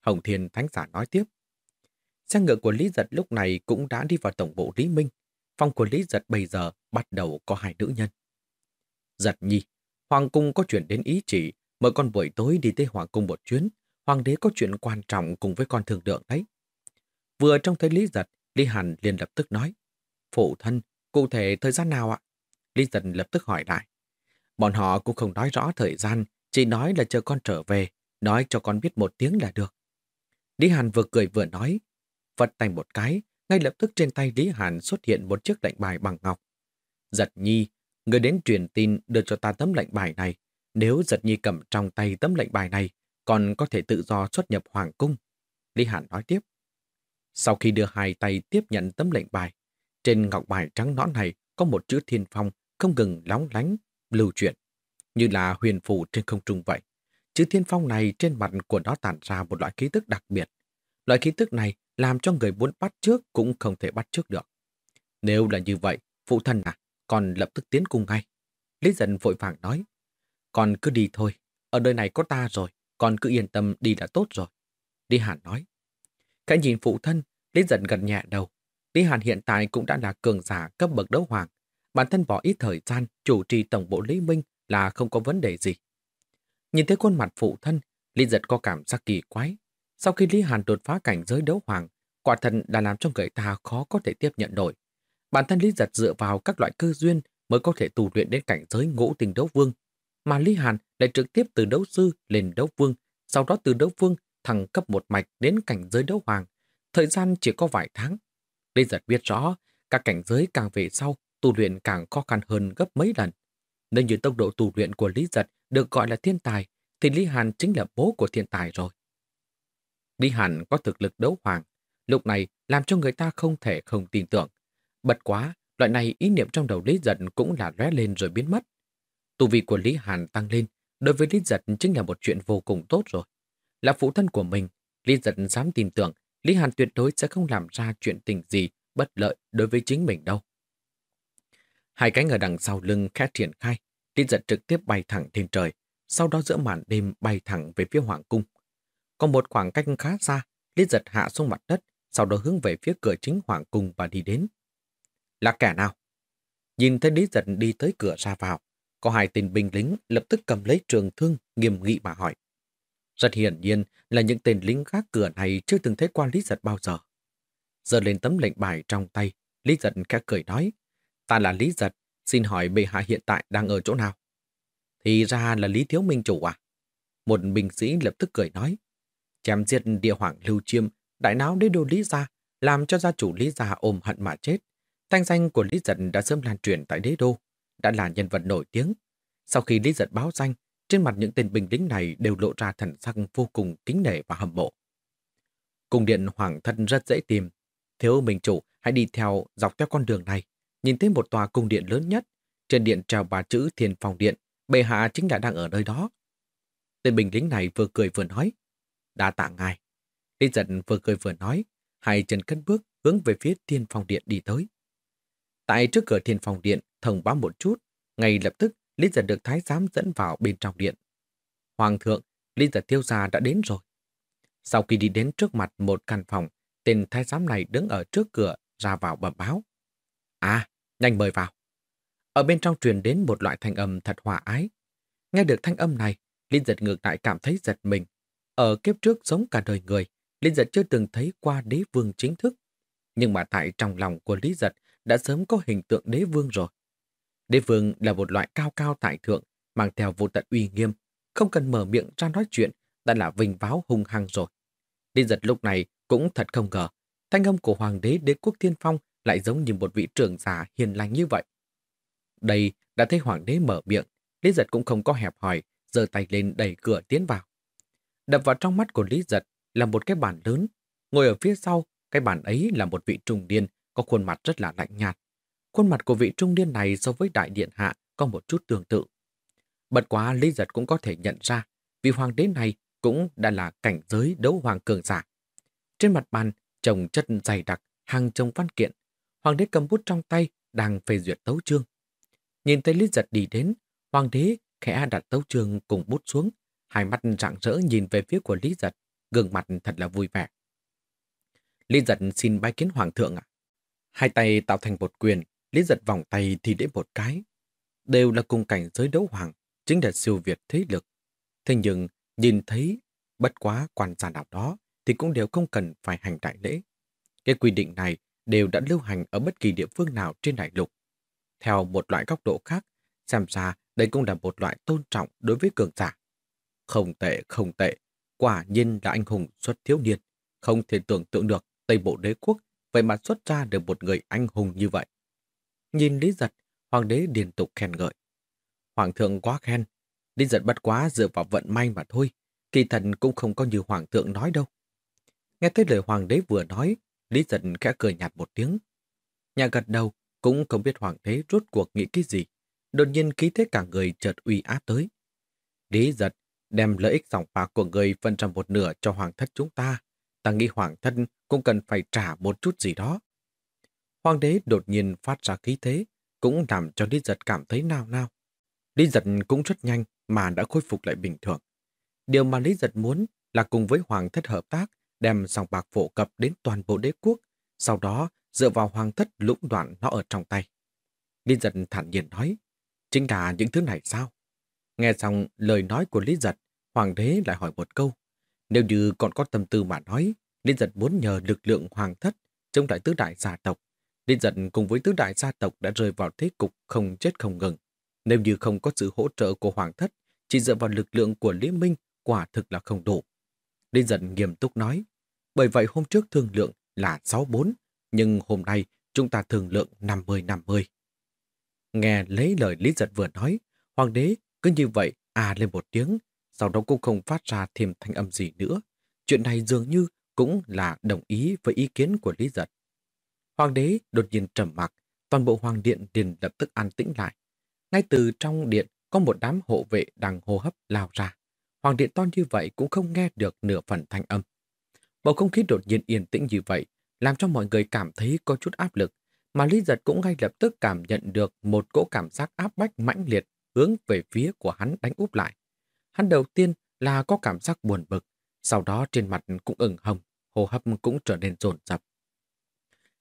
Hồng Thiên Thánh Giả nói tiếp. Xe ngựa của Lý Giật lúc này cũng đã đi vào tổng bộ Lý Minh. Phòng của Lý Giật bây giờ bắt đầu có hai nữ nhân. Giật nhi, Hoàng cung có chuyện đến ý chỉ, mời con buổi tối đi tới Hoàng cung một chuyến. Hoàng đế có chuyện quan trọng cùng với con thường lượng đấy. Vừa trong thấy Lý Giật, Lý Hàn liền lập tức nói. Phụ thân, cụ thể thời gian nào ạ? Lý Giật lập tức hỏi lại. Bọn họ cũng không nói rõ thời gian, Chị nói là chờ con trở về, nói cho con biết một tiếng là được. Lý Hàn vừa cười vừa nói, vật tay một cái, ngay lập tức trên tay Lý Hàn xuất hiện một chiếc lệnh bài bằng ngọc. Giật nhi, Người đến truyền tin đưa cho ta tấm lệnh bài này. Nếu giật nhi cầm trong tay tấm lệnh bài này, còn có thể tự do xuất nhập hoàng cung. Lý Hàn nói tiếp. Sau khi đưa hai tay tiếp nhận tấm lệnh bài, trên ngọc bài trắng nõn này có một chữ thiên phong không ngừng lóng lánh, lưu chuyển, như là huyền phù trên không trung vậy. Chữ thiên phong này trên mặt của nó tản ra một loại khí tức đặc biệt. Loại khí tức này làm cho người muốn bắt trước cũng không thể bắt trước được. Nếu là như vậy, phụ thân à, còn lập tức tiến cùng ngay. Lý dần vội vàng nói, con cứ đi thôi, ở nơi này có ta rồi, con cứ yên tâm đi đã tốt rồi. Lý Hàn nói. Khẽ nhìn phụ thân, Lý dần gần nhẹ đầu. Lý Hàn hiện tại cũng đã là cường giả cấp bậc đấu hoàng. Bản thân bỏ ít thời gian chủ trì tổng bộ Lý Minh là không có vấn đề gì. Nhìn thấy khuôn mặt phụ thân, Lý giật có cảm giác kỳ quái. Sau khi Lý Hàn đột phá cảnh giới đấu hoàng, quả thần đã làm cho người ta khó có thể tiếp nhận nổi. Bản thân Lý Giật dựa vào các loại cơ duyên mới có thể tu luyện đến cảnh giới ngũ tình đấu vương, mà Lý Hàn lại trực tiếp từ đấu sư lên đấu vương, sau đó từ đấu vương thăng cấp một mạch đến cảnh giới đấu hoàng. Thời gian chỉ có vài tháng. Lý Giật biết rõ, các cảnh giới càng về sau, tu luyện càng khó khăn hơn gấp mấy lần. Nếu như tốc độ tu luyện của Lý Giật được gọi là thiên tài, thì Lý Hàn chính là bố của thiên tài rồi. Lý Hàn có thực lực đấu hoàng, lúc này làm cho người ta không thể không tin tưởng. Bật quá, loại này ý niệm trong đầu Lý Giật cũng là lóe lên rồi biến mất. Tu vị của Lý Hàn tăng lên, đối với Lý Giật chính là một chuyện vô cùng tốt rồi. Là phụ thân của mình, Lý Giật dám tin tưởng Lý Hàn tuyệt đối sẽ không làm ra chuyện tình gì bất lợi đối với chính mình đâu. Hai cánh ở đằng sau lưng khẽ triển khai, Lý Giật trực tiếp bay thẳng trên trời, sau đó giữa màn đêm bay thẳng về phía Hoàng Cung. Còn một khoảng cách khá xa, Lý Giật hạ xuống mặt đất, sau đó hướng về phía cửa chính Hoàng Cung và đi đến. Là kẻ nào? Nhìn thấy Lý Giật đi tới cửa ra vào, có hai tên binh lính lập tức cầm lấy trường thương nghiêm nghị mà hỏi. Rất hiển nhiên là những tên lính gác cửa này chưa từng thấy qua Lý Giật bao giờ. Giờ lên tấm lệnh bài trong tay, Lý Giật khẽ cười nói. Ta là Lý Giật, xin hỏi bệ hạ hiện tại đang ở chỗ nào? Thì ra là Lý Thiếu Minh Chủ à? Một binh sĩ lập tức cười nói. Chém giết địa hoàng lưu chiêm, đại náo đế đô Lý Gia, làm cho gia chủ Lý Gia ôm hận mà chết. Thanh danh của Lý Giật đã sớm lan truyền tại đế đô, đã là nhân vật nổi tiếng. Sau khi Lý Giật báo danh, trên mặt những tên binh lính này đều lộ ra thần sắc vô cùng kính nể và hâm mộ. Cung điện hoàng thân rất dễ tìm. Thiếu Minh Chủ hãy đi theo dọc theo con đường này, nhìn thấy một tòa cung điện lớn nhất. Trên điện treo ba chữ Thiên Phòng Điện, bệ hạ chính là đang ở nơi đó. Tên bình lính này vừa cười vừa nói. Đa tạ ngài. Lý giận vừa cười vừa nói, hai chân cất bước hướng về phía Thiên Phòng Điện đi tới. Tại trước cửa Thiên Phòng Điện, thông báo một chút, ngay lập tức Lý giật được thái giám dẫn vào bên trong điện. Hoàng thượng, Lý giật tiêu gia đã đến rồi. Sau khi đi đến trước mặt một căn phòng, tên thái giám này đứng ở trước cửa ra vào bẩm báo. À, nhanh mời vào. Ở bên trong truyền đến một loại thanh âm thật hòa ái. Nghe được thanh âm này, Linh giật ngược lại cảm thấy giật mình. Ở kiếp trước sống cả đời người, Linh giật chưa từng thấy qua đế vương chính thức. Nhưng mà tại trong lòng của Lý giật đã sớm có hình tượng đế vương rồi. Đế vương là một loại cao cao tại thượng, mang theo vô tận uy nghiêm, không cần mở miệng ra nói chuyện, đã là vinh váo hung hăng rồi. linh giật lúc này cũng thật không ngờ, thanh âm của hoàng đế đế quốc thiên phong lại giống như một vị trưởng giả hiền lành như vậy. Đây đã thấy hoàng đế mở miệng, Lý giật cũng không có hẹp hỏi, giơ tay lên đẩy cửa tiến vào. Đập vào trong mắt của Lý giật là một cái bàn lớn, ngồi ở phía sau, cái bàn ấy là một vị trung niên có khuôn mặt rất là lạnh nhạt, Khuôn mặt của vị trung niên này so với đại điện hạ có một chút tương tự. Bật quá Lý Giật cũng có thể nhận ra, vì hoàng đế này cũng đã là cảnh giới đấu hoàng cường giả. Trên mặt bàn, trồng chất dày đặc, hàng chồng văn kiện. Hoàng đế cầm bút trong tay, đang phê duyệt tấu chương. Nhìn thấy Lý Giật đi đến, hoàng đế khẽ đặt tấu chương cùng bút xuống, hai mắt rạng rỡ nhìn về phía của Lý Giật, gương mặt thật là vui vẻ. Lý Giật xin bái kiến hoàng thượng ạ. Hai tay tạo thành một quyền, Lý giật vòng tay thì để một cái. Đều là cùng cảnh giới đấu hoàng, chính là siêu việt thế lực. Thế nhưng, nhìn thấy bất quá quan gia nào đó thì cũng đều không cần phải hành đại lễ. Cái quy định này đều đã lưu hành ở bất kỳ địa phương nào trên đại lục. Theo một loại góc độ khác, xem ra đây cũng là một loại tôn trọng đối với cường giả. Không tệ, không tệ, quả nhiên là anh hùng xuất thiếu niên. Không thể tưởng tượng được Tây Bộ đế quốc vậy mà xuất ra được một người anh hùng như vậy. Nhìn Lý Giật, hoàng đế liên tục khen ngợi. Hoàng thượng quá khen, Lý Giật bất quá dựa vào vận may mà thôi, kỳ thần cũng không có như hoàng thượng nói đâu. Nghe thấy lời hoàng đế vừa nói, Lý Giật khẽ cười nhạt một tiếng. Nhà gật đầu cũng không biết hoàng đế rốt cuộc nghĩ cái gì. Đột nhiên khí thế cả người chợt uy áp tới. Lý Giật đem lợi ích dòng bạc của người phân ra một nửa cho hoàng thất chúng ta. Ta nghĩ hoàng thân cũng cần phải trả một chút gì đó. Hoàng đế đột nhiên phát ra khí thế, cũng làm cho Lý Giật cảm thấy nao nao. Lý Giật cũng rất nhanh mà đã khôi phục lại bình thường. Điều mà Lý Giật muốn là cùng với Hoàng thất hợp tác đem sòng bạc phổ cập đến toàn bộ đế quốc, sau đó dựa vào Hoàng thất lũng đoạn nó ở trong tay. Lý Giật thản nhiên nói, chính là những thứ này sao? Nghe xong lời nói của Lý Giật, Hoàng đế lại hỏi một câu, Nếu như còn có tâm tư mà nói, Lý Giật muốn nhờ lực lượng hoàng thất chống lại tứ đại gia tộc. Lý Giật cùng với tứ đại gia tộc đã rơi vào thế cục không chết không ngừng. Nếu như không có sự hỗ trợ của hoàng thất, chỉ dựa vào lực lượng của Lý Minh quả thực là không đủ. Lý Giật nghiêm túc nói, bởi vậy hôm trước thương lượng là 6-4, nhưng hôm nay chúng ta thương lượng 50-50. Nghe lấy lời Lý Giật vừa nói, hoàng đế cứ như vậy à lên một tiếng, sau đó cũng không phát ra thêm thanh âm gì nữa. Chuyện này dường như cũng là đồng ý với ý kiến của Lý Giật. Hoàng đế đột nhiên trầm mặc, toàn bộ hoàng điện liền lập tức an tĩnh lại. Ngay từ trong điện có một đám hộ vệ đang hô hấp lao ra. Hoàng điện to như vậy cũng không nghe được nửa phần thanh âm. Bầu không khí đột nhiên yên tĩnh như vậy, làm cho mọi người cảm thấy có chút áp lực, mà Lý Giật cũng ngay lập tức cảm nhận được một cỗ cảm giác áp bách mãnh liệt hướng về phía của hắn đánh úp lại. Hắn đầu tiên là có cảm giác buồn bực, sau đó trên mặt cũng ửng hồng, hô hấp cũng trở nên dồn dập.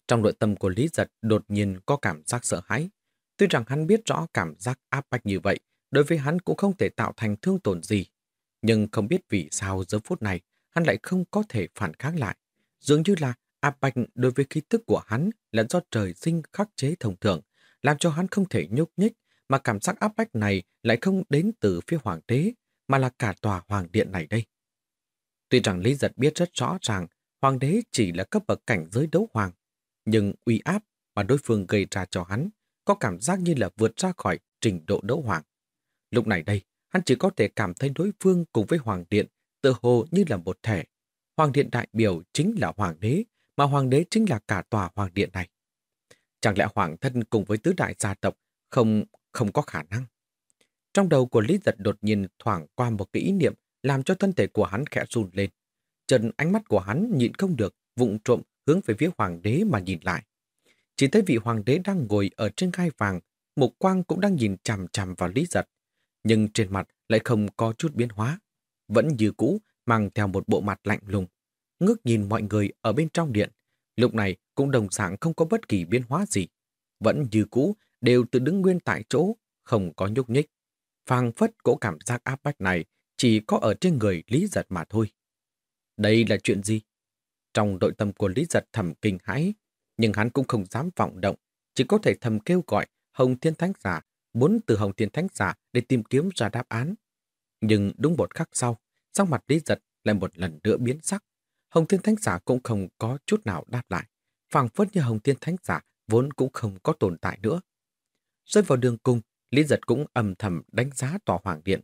Trong nội tâm của Lý Giật đột nhiên có cảm giác sợ hãi. Tuy rằng hắn biết rõ cảm giác áp bách như vậy, đối với hắn cũng không thể tạo thành thương tổn gì. Nhưng không biết vì sao giờ phút này hắn lại không có thể phản kháng lại. Dường như là áp bạch đối với khí tức của hắn là do trời sinh khắc chế thông thường, làm cho hắn không thể nhúc nhích, mà cảm giác áp bách này lại không đến từ phía hoàng đế, mà là cả tòa hoàng điện này đây. Tuy rằng Lý Giật biết rất rõ ràng hoàng đế chỉ là cấp bậc cảnh giới đấu hoàng, nhưng uy áp mà đối phương gây ra cho hắn có cảm giác như là vượt ra khỏi trình độ đấu hoàng. Lúc này đây, hắn chỉ có thể cảm thấy đối phương cùng với hoàng điện tự hồ như là một thể. Hoàng điện đại biểu chính là hoàng đế, mà hoàng đế chính là cả tòa hoàng điện này. Chẳng lẽ hoàng thân cùng với tứ đại gia tộc không không có khả năng? Trong đầu của Lý Giật đột nhiên thoảng qua một cái ý niệm làm cho thân thể của hắn khẽ run lên. Trần ánh mắt của hắn nhịn không được, vụng trộm hướng về phía hoàng đế mà nhìn lại. Chỉ thấy vị hoàng đế đang ngồi ở trên gai vàng, một quang cũng đang nhìn chằm chằm vào Lý Giật. Nhưng trên mặt lại không có chút biến hóa. Vẫn như cũ, mang theo một bộ mặt lạnh lùng. Ngước nhìn mọi người ở bên trong điện. Lúc này cũng đồng dạng không có bất kỳ biến hóa gì. Vẫn như cũ, đều tự đứng nguyên tại chỗ, không có nhúc nhích. Phàng phất cỗ cảm giác áp bách này chỉ có ở trên người Lý Giật mà thôi. Đây là chuyện gì? Trong nội tâm của Lý Giật thầm kinh hãi, nhưng hắn cũng không dám vọng động, chỉ có thể thầm kêu gọi Hồng Thiên Thánh Giả, muốn từ Hồng Thiên Thánh Giả để tìm kiếm ra đáp án. Nhưng đúng một khắc sau, sau mặt Lý Giật lại một lần nữa biến sắc. Hồng Thiên Thánh Giả cũng không có chút nào đáp lại. phảng phất như Hồng Thiên Thánh Giả vốn cũng không có tồn tại nữa. Rơi vào đường cung, Lý Giật cũng âm thầm đánh giá tòa Hoàng Điện.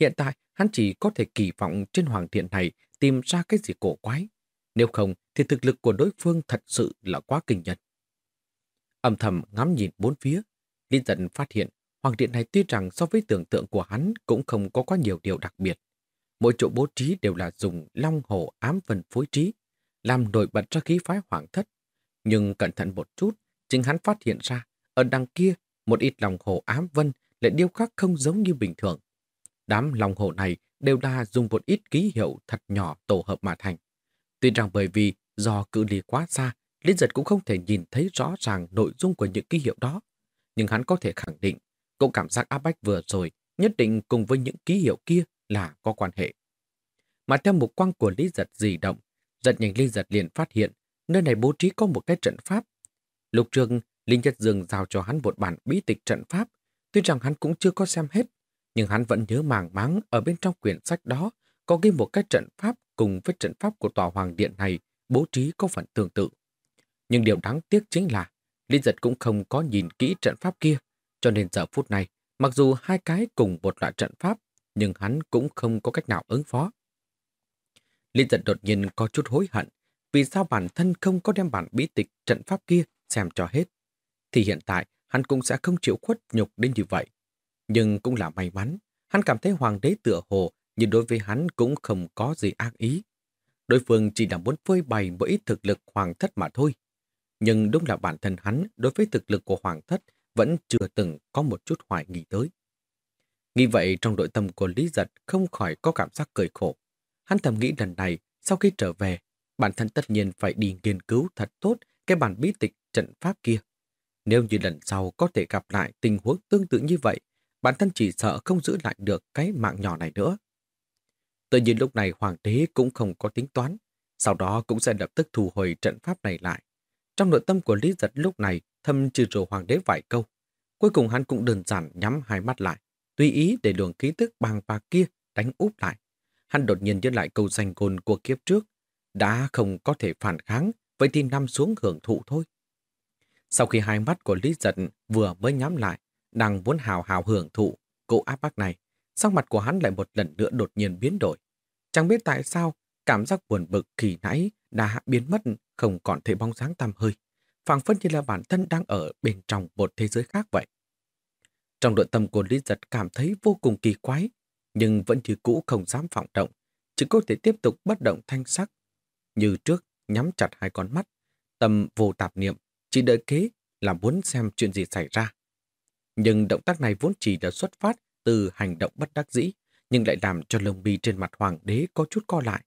Hiện tại, hắn chỉ có thể kỳ vọng trên Hoàng Điện này tìm ra cái gì cổ quái. Nếu không, thì thực lực của đối phương thật sự là quá kinh nhân. Âm thầm ngắm nhìn bốn phía, Lý Giật phát hiện Hoàng Điện này tuy rằng so với tưởng tượng của hắn cũng không có quá nhiều điều đặc biệt. Mỗi chỗ bố trí đều là dùng long hồ ám vân phối trí, làm nổi bật ra khí phái hoàng thất. Nhưng cẩn thận một chút, chính hắn phát hiện ra, ở đằng kia, một ít lòng hồ ám vân lại điêu khắc không giống như bình thường. Đám lòng hồ này đều là dùng một ít ký hiệu thật nhỏ tổ hợp mà thành. Tuy rằng bởi vì do cự ly quá xa, Liên giật cũng không thể nhìn thấy rõ ràng nội dung của những ký hiệu đó. Nhưng hắn có thể khẳng định, cậu cảm giác áp bách vừa rồi nhất định cùng với những ký hiệu kia là có quan hệ. Mà theo mục quang của Lý Giật di động, giật nhanh Lý Giật liền phát hiện nơi này bố trí có một cái trận pháp. Lục trường, Linh Nhất Dương giao cho hắn một bản bí tịch trận pháp, tuy rằng hắn cũng chưa có xem hết, nhưng hắn vẫn nhớ màng máng ở bên trong quyển sách đó có ghi một cái trận pháp cùng với trận pháp của tòa hoàng điện này bố trí có phần tương tự. Nhưng điều đáng tiếc chính là Lý Giật cũng không có nhìn kỹ trận pháp kia, cho nên giờ phút này, mặc dù hai cái cùng một loại trận pháp, nhưng hắn cũng không có cách nào ứng phó. Lý Giật đột nhiên có chút hối hận, vì sao bản thân không có đem bản bí tịch trận pháp kia xem cho hết. Thì hiện tại, hắn cũng sẽ không chịu khuất nhục đến như vậy. Nhưng cũng là may mắn, hắn cảm thấy hoàng đế tựa hồ nhưng đối với hắn cũng không có gì ác ý. Đối phương chỉ là muốn phơi bày một ít thực lực hoàng thất mà thôi. Nhưng đúng là bản thân hắn đối với thực lực của hoàng thất vẫn chưa từng có một chút hoài nghi tới. Nghĩ vậy trong nội tâm của Lý Giật không khỏi có cảm giác cười khổ. Hắn thầm nghĩ lần này, sau khi trở về, bản thân tất nhiên phải đi nghiên cứu thật tốt cái bản bí tịch trận pháp kia. Nếu như lần sau có thể gặp lại tình huống tương tự như vậy, bản thân chỉ sợ không giữ lại được cái mạng nhỏ này nữa. Tự nhiên lúc này hoàng đế cũng không có tính toán, sau đó cũng sẽ lập tức thu hồi trận pháp này lại. Trong nội tâm của Lý Giật lúc này thâm trừ rồ hoàng đế vài câu. Cuối cùng hắn cũng đơn giản nhắm hai mắt lại, tùy ý để luồng ký tức bàng bạc kia đánh úp lại. Hắn đột nhiên nhớ lại câu danh côn của kiếp trước. Đã không có thể phản kháng, vậy thì nằm xuống hưởng thụ thôi. Sau khi hai mắt của Lý Giật vừa mới nhắm lại, đang muốn hào hào hưởng thụ cô áp bác này, sắc mặt của hắn lại một lần nữa đột nhiên biến đổi. Chẳng biết tại sao, cảm giác buồn bực khi nãy đã biến mất, không còn thể bóng dáng tăm hơi phảng phất như là bản thân đang ở bên trong một thế giới khác vậy. Trong nội tâm của Lý Giật cảm thấy vô cùng kỳ quái, nhưng vẫn như cũ không dám phỏng động, chỉ có thể tiếp tục bất động thanh sắc. Như trước, nhắm chặt hai con mắt, tâm vô tạp niệm, chỉ đợi kế là muốn xem chuyện gì xảy ra. Nhưng động tác này vốn chỉ đã xuất phát từ hành động bất đắc dĩ, nhưng lại làm cho lông mi trên mặt hoàng đế có chút co lại.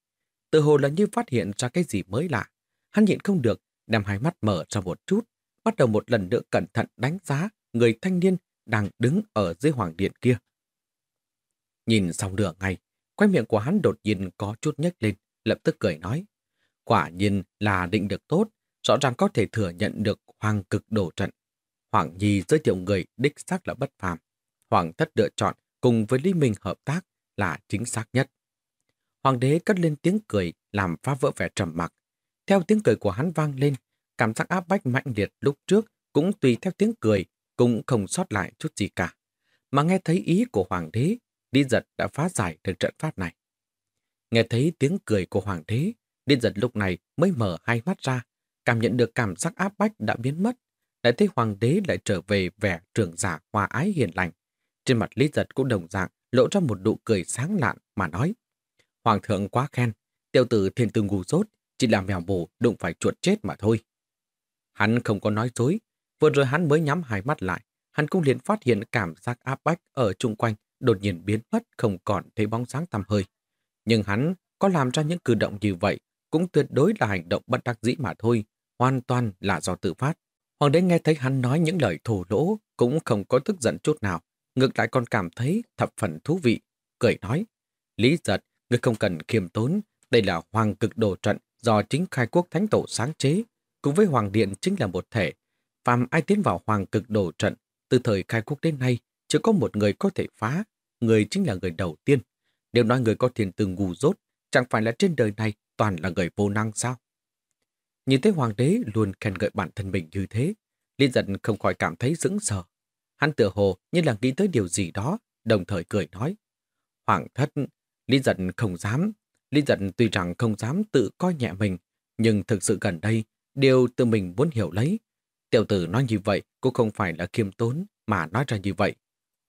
Tự hồ là như phát hiện ra cái gì mới lạ. Hắn nhịn không được, đem hai mắt mở ra một chút, bắt đầu một lần nữa cẩn thận đánh giá người thanh niên đang đứng ở dưới hoàng điện kia. Nhìn xong nửa ngày, quay miệng của hắn đột nhiên có chút nhếch lên, lập tức cười nói. Quả nhiên là định được tốt, rõ ràng có thể thừa nhận được hoàng cực đổ trận. Hoàng Nhi giới thiệu người đích xác là bất phàm. Hoàng thất lựa chọn cùng với Lý Minh hợp tác là chính xác nhất. Hoàng đế cất lên tiếng cười làm phá vỡ vẻ trầm mặc. Theo tiếng cười của hắn vang lên, cảm giác áp bách mạnh liệt lúc trước cũng tùy theo tiếng cười, cũng không sót lại chút gì cả. Mà nghe thấy ý của hoàng đế, Điên Giật đã phá giải được trận pháp này. Nghe thấy tiếng cười của hoàng đế, Điên Giật lúc này mới mở hai mắt ra, cảm nhận được cảm giác áp bách đã biến mất. Lại thấy hoàng đế lại trở về vẻ trưởng giả hòa ái hiền lành. Trên mặt Lý Giật cũng đồng dạng lộ ra một nụ cười sáng lạn mà nói. Hoàng thượng quá khen, tiêu tử thiên tư ngu dốt, chỉ là mèo bổ đụng phải chuột chết mà thôi. Hắn không có nói dối, vừa rồi hắn mới nhắm hai mắt lại, hắn cũng liền phát hiện cảm giác áp bách ở chung quanh đột nhiên biến mất không còn thấy bóng sáng tăm hơi. Nhưng hắn có làm ra những cử động như vậy cũng tuyệt đối là hành động bất đắc dĩ mà thôi, hoàn toàn là do tự phát. Hoàng đế nghe thấy hắn nói những lời thổ lỗ cũng không có tức giận chút nào, ngược lại còn cảm thấy thập phần thú vị, cười nói. Lý giật, ngươi không cần khiêm tốn, đây là hoàng cực đồ trận do chính khai quốc thánh tổ sáng chế, cùng với hoàng điện chính là một thể. Phàm ai tiến vào hoàng cực đồ trận, từ thời khai quốc đến nay, chỉ có một người có thể phá, người chính là người đầu tiên. Nếu nói người có thiền từ ngu dốt, chẳng phải là trên đời này toàn là người vô năng sao? Nhìn thấy hoàng đế luôn khen ngợi bản thân mình như thế, liên giận không khỏi cảm thấy dững sờ. Hắn tựa hồ như là nghĩ tới điều gì đó, đồng thời cười nói. Hoàng thất, liên giận không dám. Lý giật tuy rằng không dám tự coi nhẹ mình, nhưng thực sự gần đây, điều tự mình muốn hiểu lấy. Tiểu tử nói như vậy cũng không phải là kiêm tốn mà nói ra như vậy.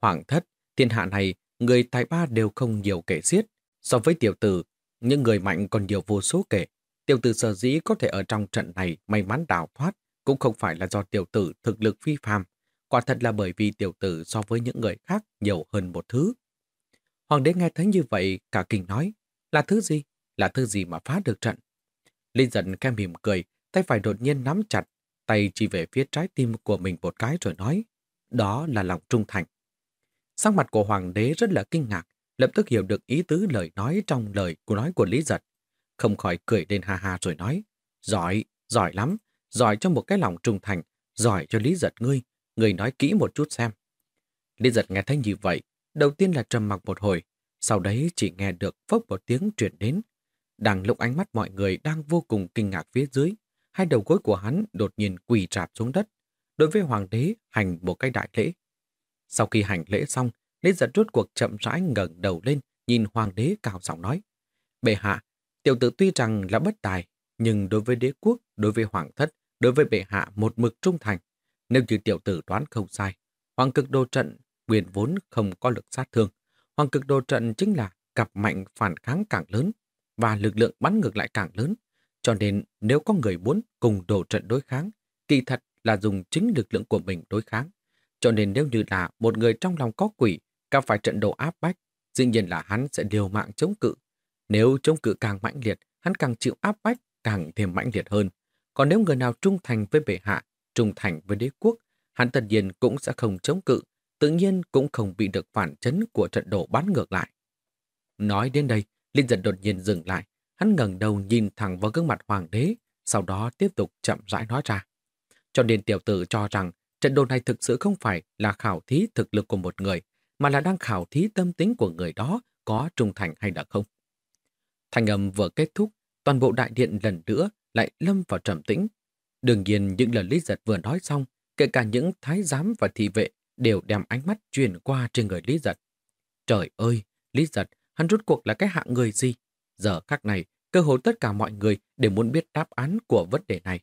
Hoàng thất, thiên hạ này, người tài ba đều không nhiều kể xiết. So với tiểu tử, những người mạnh còn nhiều vô số kể. Tiểu tử sở dĩ có thể ở trong trận này may mắn đào thoát cũng không phải là do tiểu tử thực lực phi phàm, quả thật là bởi vì tiểu tử so với những người khác nhiều hơn một thứ. Hoàng đế nghe thấy như vậy, cả kinh nói, là thứ gì? Là thứ gì mà phá được trận? Linh giận kem mỉm cười, tay phải đột nhiên nắm chặt, tay chỉ về phía trái tim của mình một cái rồi nói, đó là lòng trung thành. Sắc mặt của hoàng đế rất là kinh ngạc, lập tức hiểu được ý tứ lời nói trong lời của nói của Lý Giật. Không khỏi cười lên ha ha rồi nói, giỏi, giỏi lắm, giỏi cho một cái lòng trung thành, giỏi cho Lý Giật ngươi, ngươi nói kỹ một chút xem. Lý Giật nghe thấy như vậy, đầu tiên là trầm mặc một hồi, sau đấy chỉ nghe được phốc một tiếng chuyển đến. Đang lúc ánh mắt mọi người đang vô cùng kinh ngạc phía dưới, hai đầu gối của hắn đột nhiên quỳ rạp xuống đất, đối với hoàng đế hành một cái đại lễ. Sau khi hành lễ xong, Lý giật rút cuộc chậm rãi ngẩng đầu lên, nhìn hoàng đế cao giọng nói. Bệ hạ, tiểu tử tuy rằng là bất tài, nhưng đối với đế quốc, đối với hoàng thất, đối với bệ hạ một mực trung thành. Nếu như tiểu tử đoán không sai, hoàng cực đô trận quyền vốn không có lực sát thương. Hoàng cực đồ trận chính là cặp mạnh phản kháng càng lớn và lực lượng bắn ngược lại càng lớn. Cho nên nếu có người muốn cùng đồ trận đối kháng, kỳ thật là dùng chính lực lượng của mình đối kháng. Cho nên nếu như là một người trong lòng có quỷ, gặp phải trận đồ áp bách, dĩ nhiên là hắn sẽ điều mạng chống cự. Nếu chống cự càng mãnh liệt, hắn càng chịu áp bách, càng thêm mãnh liệt hơn. Còn nếu người nào trung thành với bệ hạ, trung thành với đế quốc, hắn tất nhiên cũng sẽ không chống cự, tự nhiên cũng không bị được phản chấn của trận đổ bắn ngược lại. Nói đến đây, Linh giật đột nhiên dừng lại, hắn ngẩng đầu nhìn thẳng vào gương mặt hoàng đế, sau đó tiếp tục chậm rãi nói ra. Cho nên tiểu tử cho rằng trận đồ này thực sự không phải là khảo thí thực lực của một người, mà là đang khảo thí tâm tính của người đó có trung thành hay đã không. Thành âm vừa kết thúc, toàn bộ đại điện lần nữa lại lâm vào trầm tĩnh. Đương nhiên những lời Lý Giật vừa nói xong, kể cả những thái giám và thị vệ đều đem ánh mắt truyền qua trên người Lý Giật. Trời ơi, Lý Giật, hắn rút cuộc là cái hạng người gì? Giờ khắc này, cơ hội tất cả mọi người đều muốn biết đáp án của vấn đề này.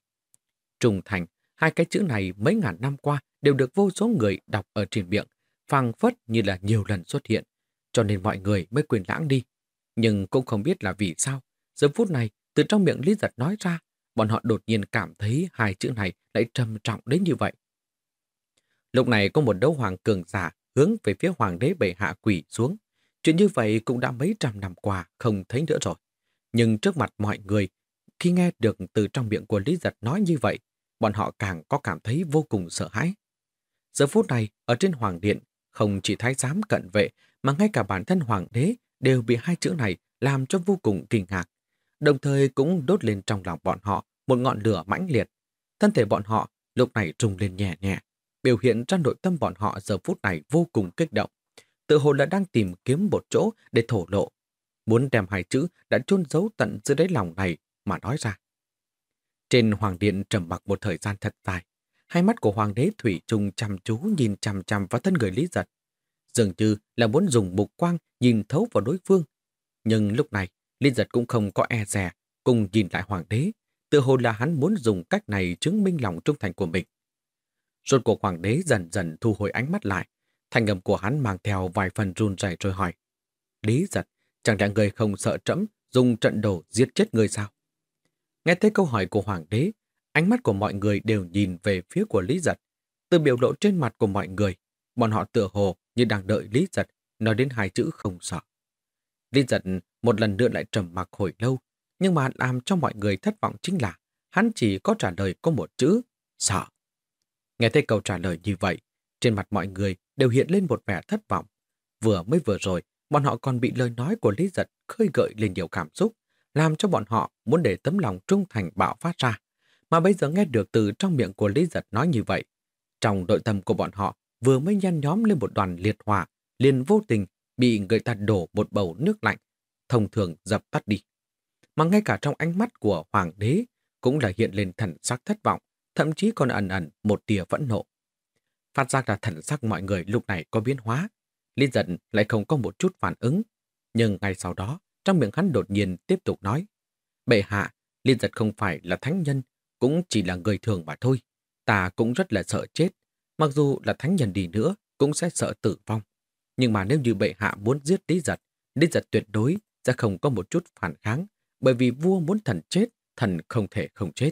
Trung thành, hai cái chữ này mấy ngàn năm qua đều được vô số người đọc ở trên miệng, phang phất như là nhiều lần xuất hiện, cho nên mọi người mới quyền lãng đi. Nhưng cũng không biết là vì sao, giờ phút này, từ trong miệng Lý Giật nói ra, bọn họ đột nhiên cảm thấy hai chữ này lại trầm trọng đến như vậy. Lúc này có một đấu hoàng cường giả hướng về phía hoàng đế bệ hạ quỷ xuống. Chuyện như vậy cũng đã mấy trăm năm qua không thấy nữa rồi. Nhưng trước mặt mọi người, khi nghe được từ trong miệng của Lý Giật nói như vậy, bọn họ càng có cảm thấy vô cùng sợ hãi. Giờ phút này, ở trên hoàng điện, không chỉ thái giám cận vệ, mà ngay cả bản thân hoàng đế đều bị hai chữ này làm cho vô cùng kinh ngạc. Đồng thời cũng đốt lên trong lòng bọn họ một ngọn lửa mãnh liệt. Thân thể bọn họ lúc này trùng lên nhẹ nhẹ, biểu hiện ra nội tâm bọn họ giờ phút này vô cùng kích động. Tự hồ là đang tìm kiếm một chỗ để thổ lộ. Muốn đem hai chữ đã chôn giấu tận dưới đáy lòng này mà nói ra. Trên hoàng điện trầm mặc một thời gian thật dài, hai mắt của hoàng đế Thủy Trung chăm chú nhìn chằm chằm vào thân người Lý Giật. Dường như là muốn dùng mục quang nhìn thấu vào đối phương. Nhưng lúc này, Lý Giật cũng không có e rè, cùng nhìn lại hoàng đế. Tự hồ là hắn muốn dùng cách này chứng minh lòng trung thành của mình. Rốt cuộc hoàng đế dần dần thu hồi ánh mắt lại. Thành ngầm của hắn mang theo vài phần run rẩy rồi hỏi. Lý giật, chẳng lẽ người không sợ trẫm dùng trận đồ giết chết người sao? Nghe thấy câu hỏi của hoàng đế, ánh mắt của mọi người đều nhìn về phía của Lý giật. Từ biểu lộ trên mặt của mọi người, bọn họ tựa hồ như đang đợi Lý giật nói đến hai chữ không sợ. Lý giật một lần nữa lại trầm mặc hồi lâu, nhưng mà làm cho mọi người thất vọng chính là hắn chỉ có trả lời có một chữ, sợ. Nghe thấy câu trả lời như vậy, trên mặt mọi người đều hiện lên một vẻ thất vọng. Vừa mới vừa rồi, bọn họ còn bị lời nói của Lý Giật khơi gợi lên nhiều cảm xúc, làm cho bọn họ muốn để tấm lòng trung thành bạo phát ra. Mà bây giờ nghe được từ trong miệng của Lý Giật nói như vậy, trong đội tâm của bọn họ vừa mới nhăn nhóm lên một đoàn liệt hỏa, liền vô tình bị người ta đổ một bầu nước lạnh, thông thường dập tắt đi. Mà ngay cả trong ánh mắt của hoàng đế cũng là hiện lên thần sắc thất vọng, thậm chí còn ẩn ẩn một tia phẫn nộ. Phát giác là thần sắc mọi người lúc này có biến hóa. Liên giận lại không có một chút phản ứng. Nhưng ngay sau đó, trong miệng hắn đột nhiên tiếp tục nói. Bệ hạ, Liên giật không phải là thánh nhân, cũng chỉ là người thường mà thôi. Ta cũng rất là sợ chết. Mặc dù là thánh nhân đi nữa, cũng sẽ sợ tử vong. Nhưng mà nếu như bệ hạ muốn giết Lý giật, Lý giật tuyệt đối sẽ không có một chút phản kháng, bởi vì vua muốn thần chết, thần không thể không chết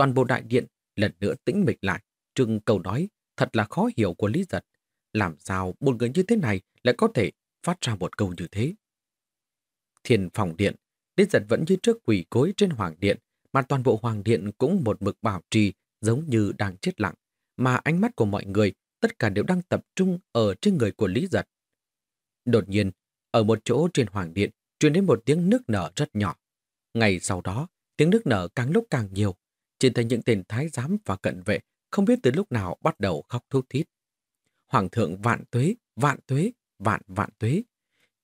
toàn bộ đại điện lần nữa tĩnh mịch lại, trưng câu nói thật là khó hiểu của Lý Giật. Làm sao một người như thế này lại có thể phát ra một câu như thế? Thiền phòng điện, Lý Giật vẫn như trước quỳ cối trên hoàng điện, mà toàn bộ hoàng điện cũng một mực bảo trì giống như đang chết lặng, mà ánh mắt của mọi người tất cả đều đang tập trung ở trên người của Lý Giật. Đột nhiên, ở một chỗ trên hoàng điện truyền đến một tiếng nước nở rất nhỏ. Ngày sau đó, tiếng nước nở càng lúc càng nhiều, chỉ thấy những tên thái giám và cận vệ không biết từ lúc nào bắt đầu khóc thút thít. Hoàng thượng vạn tuế, vạn tuế, vạn vạn tuế.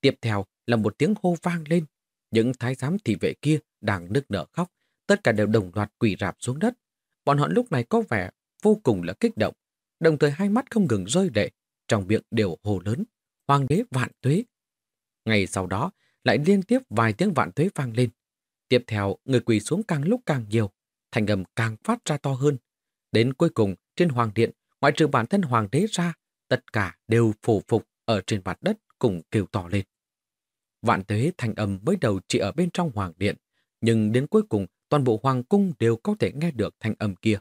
Tiếp theo là một tiếng hô vang lên. Những thái giám thị vệ kia đang nức nở khóc, tất cả đều đồng loạt quỳ rạp xuống đất. Bọn họ lúc này có vẻ vô cùng là kích động, đồng thời hai mắt không ngừng rơi lệ, trong miệng đều hồ lớn, hoàng đế vạn tuế. Ngày sau đó, lại liên tiếp vài tiếng vạn tuế vang lên. Tiếp theo, người quỳ xuống càng lúc càng nhiều, thành âm càng phát ra to hơn. Đến cuối cùng, trên hoàng điện, ngoại trừ bản thân hoàng đế ra, tất cả đều phủ phục ở trên mặt đất cùng kêu to lên. Vạn thế thành âm mới đầu chỉ ở bên trong hoàng điện, nhưng đến cuối cùng toàn bộ hoàng cung đều có thể nghe được thanh âm kia.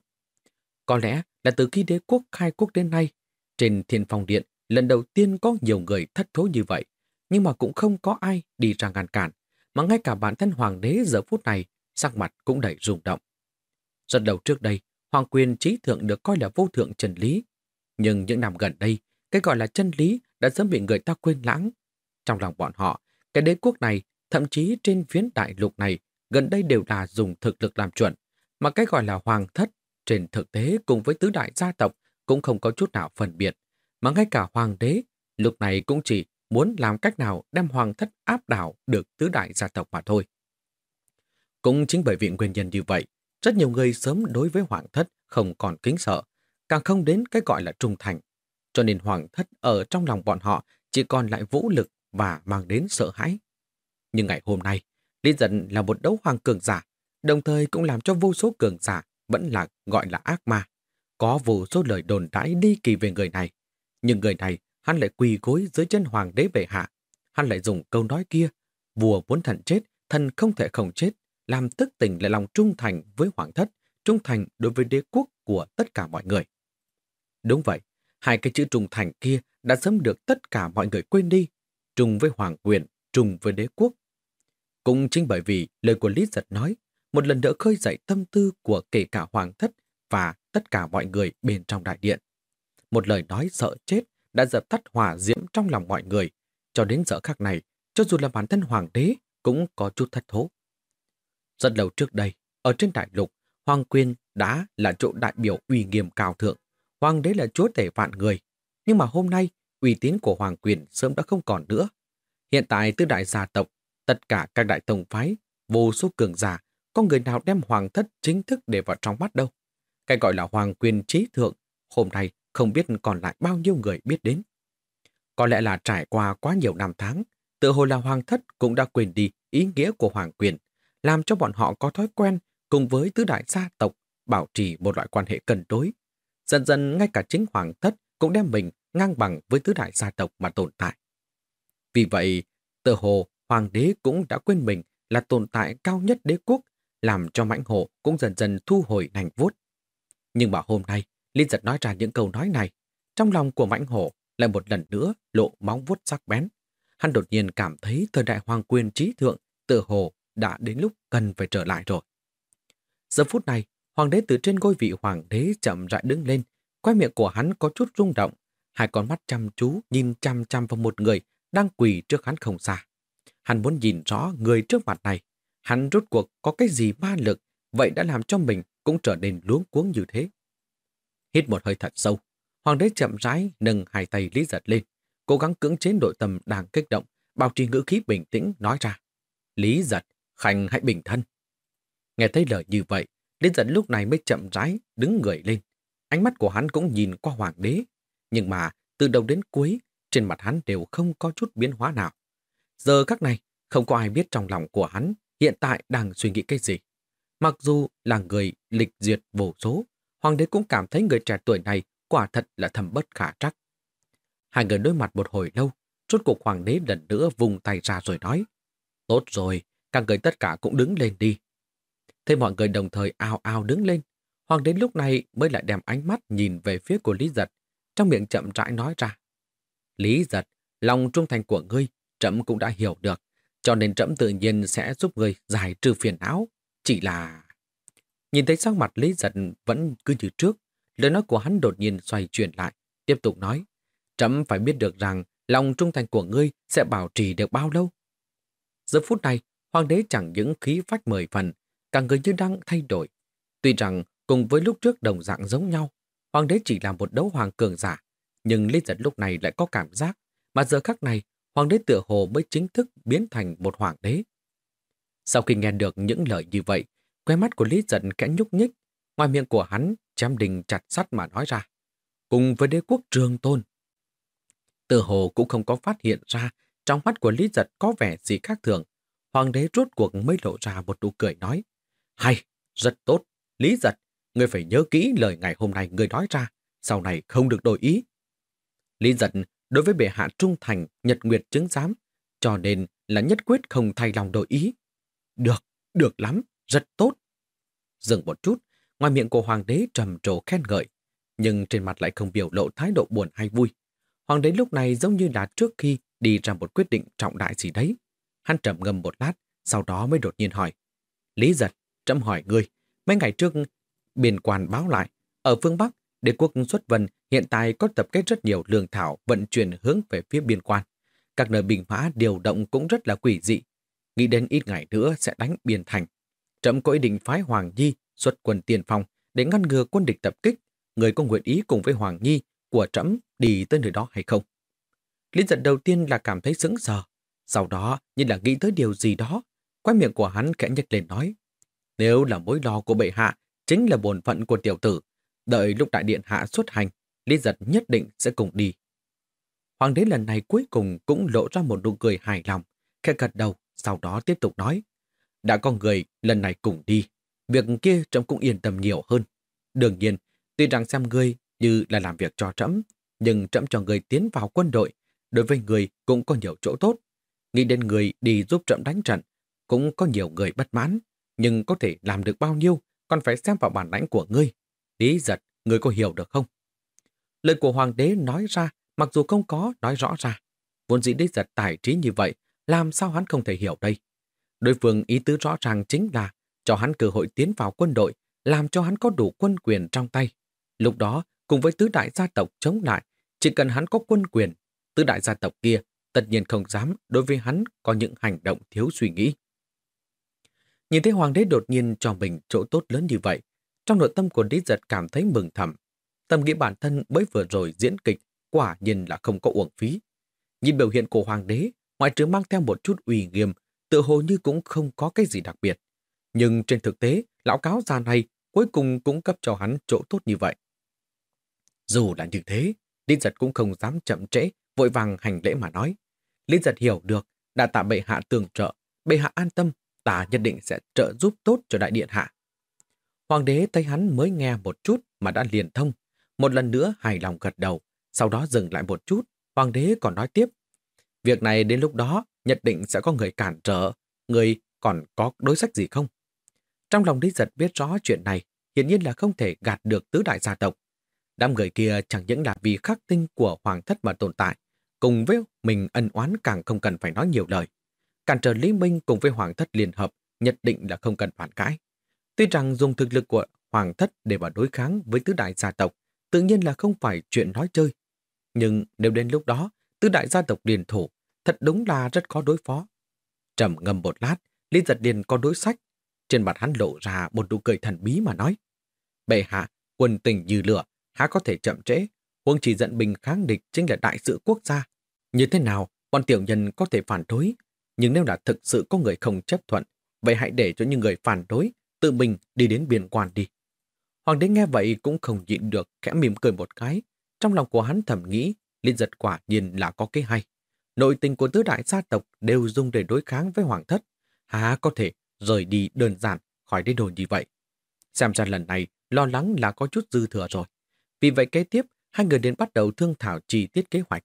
Có lẽ là từ khi đế quốc khai quốc đến nay, trên thiên phòng điện lần đầu tiên có nhiều người thất thố như vậy, nhưng mà cũng không có ai đi ra ngăn cản, mà ngay cả bản thân hoàng đế giờ phút này sắc mặt cũng đầy rung động. Rất đầu trước đây, hoàng quyền trí thượng được coi là vô thượng chân lý. Nhưng những năm gần đây, cái gọi là chân lý đã sớm bị người ta quên lãng. Trong lòng bọn họ, cái đế quốc này thậm chí trên phiến đại lục này gần đây đều là dùng thực lực làm chuẩn, mà cái gọi là hoàng thất trên thực tế cùng với tứ đại gia tộc cũng không có chút nào phân biệt, mà ngay cả hoàng đế lúc này cũng chỉ muốn làm cách nào đem hoàng thất áp đảo được tứ đại gia tộc mà thôi. Cũng chính bởi vì nguyên nhân như vậy, rất nhiều người sớm đối với hoàng thất không còn kính sợ, càng không đến cái gọi là trung thành. Cho nên hoàng thất ở trong lòng bọn họ chỉ còn lại vũ lực và mang đến sợ hãi. Nhưng ngày hôm nay, Lý Dân là một đấu hoàng cường giả, đồng thời cũng làm cho vô số cường giả vẫn là gọi là ác ma. Có vô số lời đồn đãi đi kỳ về người này. Nhưng người này, hắn lại quỳ gối dưới chân hoàng đế bệ hạ. Hắn lại dùng câu nói kia, vua muốn thần chết, thần không thể không chết, làm thức tỉnh lại lòng trung thành với hoàng thất, trung thành đối với đế quốc của tất cả mọi người. Đúng vậy, hai cái chữ trung thành kia đã sớm được tất cả mọi người quên đi, trùng với hoàng quyền, trùng với đế quốc. Cũng chính bởi vì lời của Lý Giật nói, một lần nữa khơi dậy tâm tư của kể cả hoàng thất và tất cả mọi người bên trong đại điện. Một lời nói sợ chết đã dập tắt hỏa diễm trong lòng mọi người, cho đến giờ khắc này, cho dù là bản thân hoàng đế cũng có chút thất thố. Rất lâu trước đây, ở trên đại lục, Hoàng Quyên đã là chỗ đại biểu uy nghiêm cao thượng. Hoàng đế là chúa tể vạn người. Nhưng mà hôm nay, uy tín của Hoàng Quyền sớm đã không còn nữa. Hiện tại tứ đại gia tộc, tất cả các đại tông phái, vô số cường giả, có người nào đem hoàng thất chính thức để vào trong mắt đâu. Cái gọi là hoàng quyền trí thượng, hôm nay không biết còn lại bao nhiêu người biết đến. Có lẽ là trải qua quá nhiều năm tháng, tự hồ là hoàng thất cũng đã quên đi ý nghĩa của hoàng quyền, làm cho bọn họ có thói quen cùng với tứ đại gia tộc bảo trì một loại quan hệ cân đối. Dần dần ngay cả chính hoàng thất cũng đem mình ngang bằng với tứ đại gia tộc mà tồn tại. Vì vậy, tự hồ hoàng đế cũng đã quên mình là tồn tại cao nhất đế quốc, làm cho mãnh hồ cũng dần dần thu hồi nành vuốt. Nhưng mà hôm nay, Linh giật nói ra những câu nói này, trong lòng của mãnh hổ lại một lần nữa lộ móng vuốt sắc bén. Hắn đột nhiên cảm thấy thời đại hoàng quyền trí thượng tự hồ đã đến lúc cần phải trở lại rồi. Giờ phút này, hoàng đế từ trên ngôi vị hoàng đế chậm rãi đứng lên, quay miệng của hắn có chút rung động, hai con mắt chăm chú nhìn chăm chăm vào một người đang quỳ trước hắn không xa. Hắn muốn nhìn rõ người trước mặt này, hắn rốt cuộc có cái gì ma lực, vậy đã làm cho mình cũng trở nên luống cuống như thế. Hít một hơi thật sâu, hoàng đế chậm rãi nâng hai tay lý giật lên, cố gắng cưỡng chế nội tâm đang kích động, bảo trì ngữ khí bình tĩnh nói ra. Lý giật, khanh hãy bình thân. Nghe thấy lời như vậy, đến dẫn lúc này mới chậm rãi đứng người lên. Ánh mắt của hắn cũng nhìn qua hoàng đế, nhưng mà từ đầu đến cuối, trên mặt hắn đều không có chút biến hóa nào. Giờ các này, không có ai biết trong lòng của hắn hiện tại đang suy nghĩ cái gì. Mặc dù là người lịch duyệt vô số, hoàng đế cũng cảm thấy người trẻ tuổi này quả thật là thầm bất khả trắc. Hai người đối mặt một hồi lâu, rốt cuộc hoàng đế lần nữa vùng tay ra rồi nói. Tốt rồi, các người tất cả cũng đứng lên đi. Thế mọi người đồng thời ao ao đứng lên. Hoàng đến lúc này mới lại đem ánh mắt nhìn về phía của Lý Giật, trong miệng chậm rãi nói ra. Lý Giật, lòng trung thành của ngươi, trẫm cũng đã hiểu được, cho nên trẫm tự nhiên sẽ giúp ngươi giải trừ phiền não. Chỉ là... Nhìn thấy sắc mặt Lý Giật vẫn cứ như trước, lời nói của hắn đột nhiên xoay chuyển lại, tiếp tục nói. Trẫm phải biết được rằng lòng trung thành của ngươi sẽ bảo trì được bao lâu. Giờ phút này, hoàng đế chẳng những khí phách mười phần, cả người như đang thay đổi. Tuy rằng cùng với lúc trước đồng dạng giống nhau, hoàng đế chỉ là một đấu hoàng cường giả, nhưng Lý Giật lúc này lại có cảm giác, mà giờ khắc này, hoàng đế tựa hồ mới chính thức biến thành một hoàng đế. Sau khi nghe được những lời như vậy, que mắt của Lý Giật kẽ nhúc nhích, ngoài miệng của hắn chém đình chặt sắt mà nói ra. Cùng với đế quốc trường tôn. Tựa hồ cũng không có phát hiện ra trong mắt của Lý Giật có vẻ gì khác thường. Hoàng đế rốt cuộc mới lộ ra một nụ cười nói. Hay, rất tốt. Lý Giật, ngươi phải nhớ kỹ lời ngày hôm nay ngươi nói ra, sau này không được đổi ý. Lý Giật đối với bệ hạ trung thành, nhật nguyệt chứng giám, cho nên là nhất quyết không thay lòng đổi ý. Được, được lắm, rất tốt. Dừng một chút, ngoài miệng của hoàng đế trầm trồ khen ngợi, nhưng trên mặt lại không biểu lộ thái độ buồn hay vui. Hoàng đế lúc này giống như là trước khi đi ra một quyết định trọng đại gì đấy. Hắn trầm ngâm một lát, sau đó mới đột nhiên hỏi. Lý giật, trẫm hỏi ngươi, mấy ngày trước biên quan báo lại, ở phương Bắc, đế quốc xuất vân hiện tại có tập kết rất nhiều lương thảo vận chuyển hướng về phía biên quan. Các nơi bình mã điều động cũng rất là quỷ dị. nghĩ đến ít ngày nữa sẽ đánh biên thành. Trẫm có ý định phái Hoàng Nhi xuất quân tiền phòng để ngăn ngừa quân địch tập kích. Người có nguyện ý cùng với Hoàng Nhi của trẫm đi tới nơi đó hay không? Lý giật đầu tiên là cảm thấy sững sờ, sau đó như là nghĩ tới điều gì đó. Quay miệng của hắn khẽ nhếch lên nói, nếu là mối lo của bệ hạ, chính là bổn phận của tiểu tử. Đợi lúc đại điện hạ xuất hành, Lý giật nhất định sẽ cùng đi. Hoàng đế lần này cuối cùng cũng lộ ra một nụ cười hài lòng, khẽ gật đầu, sau đó tiếp tục nói. Đã có người lần này cùng đi, việc kia trẫm cũng yên tâm nhiều hơn. Đương nhiên, tuy rằng xem ngươi như là làm việc cho trẫm, nhưng trẫm cho người tiến vào quân đội, đối với người cũng có nhiều chỗ tốt. Nghĩ đến người đi giúp trẫm đánh trận, cũng có nhiều người bất mãn, nhưng có thể làm được bao nhiêu, còn phải xem vào bản lãnh của ngươi. Lý giật, ngươi có hiểu được không? Lời của hoàng đế nói ra, mặc dù không có nói rõ ra. Vốn dĩ lý giật tài trí như vậy, làm sao hắn không thể hiểu đây? Đối phương ý tứ rõ ràng chính là cho hắn cơ hội tiến vào quân đội, làm cho hắn có đủ quân quyền trong tay. Lúc đó, cùng với tứ đại gia tộc chống lại, chỉ cần hắn có quân quyền, tứ đại gia tộc kia tất nhiên không dám đối với hắn có những hành động thiếu suy nghĩ. Nhìn thấy hoàng đế đột nhiên cho mình chỗ tốt lớn như vậy, trong nội tâm của Lý Giật cảm thấy mừng thầm. Tâm nghĩ bản thân mới vừa rồi diễn kịch, quả nhiên là không có uổng phí. Nhìn biểu hiện của hoàng đế, ngoại trừ mang theo một chút uy nghiêm, tự hồ như cũng không có cái gì đặc biệt. Nhưng trên thực tế, lão cáo già này cuối cùng cũng cấp cho hắn chỗ tốt như vậy. Dù là như thế, Lý Giật cũng không dám chậm trễ, vội vàng hành lễ mà nói. Lý Giật hiểu được, đã tạ bệ hạ tường trợ, bệ hạ an tâm, ta nhất định sẽ trợ giúp tốt cho đại điện hạ. Hoàng đế thấy hắn mới nghe một chút mà đã liền thông. Một lần nữa hài lòng gật đầu, sau đó dừng lại một chút, hoàng đế còn nói tiếp. Việc này đến lúc đó nhất định sẽ có người cản trở, người còn có đối sách gì không? Trong lòng Lý Giật biết rõ chuyện này, hiển nhiên là không thể gạt được tứ đại gia tộc. Đám người kia chẳng những là vì khắc tinh của hoàng thất mà tồn tại, cùng với mình ân oán càng không cần phải nói nhiều lời. Cản trở Lý Minh cùng với hoàng thất liên hợp nhất định là không cần phản cãi. Tuy rằng dùng thực lực của hoàng thất để mà đối kháng với tứ đại gia tộc, tự nhiên là không phải chuyện nói chơi. Nhưng nếu đến lúc đó, tứ đại gia tộc liền thủ, thật đúng là rất khó đối phó. Trầm ngâm một lát, Lý Giật Điền có đối sách. Trên mặt hắn lộ ra một nụ cười thần bí mà nói. Bệ hạ, quân tình như lửa, há có thể chậm trễ. Quân chỉ giận bình kháng địch chính là đại sự quốc gia. Như thế nào, bọn tiểu nhân có thể phản đối. Nhưng nếu là thực sự có người không chấp thuận, vậy hãy để cho những người phản đối tự mình đi đến biên quan đi. Hoàng đế nghe vậy cũng không nhịn được khẽ mỉm cười một cái. Trong lòng của hắn thầm nghĩ, Liên giật quả nhiên là có cái hay. Nội tình của tứ đại gia tộc đều dùng để đối kháng với hoàng thất. Há có thể rời đi đơn giản khỏi đế đồ như vậy. Xem ra lần này lo lắng là có chút dư thừa rồi. Vì vậy kế tiếp, hai người đến bắt đầu thương thảo chi tiết kế hoạch.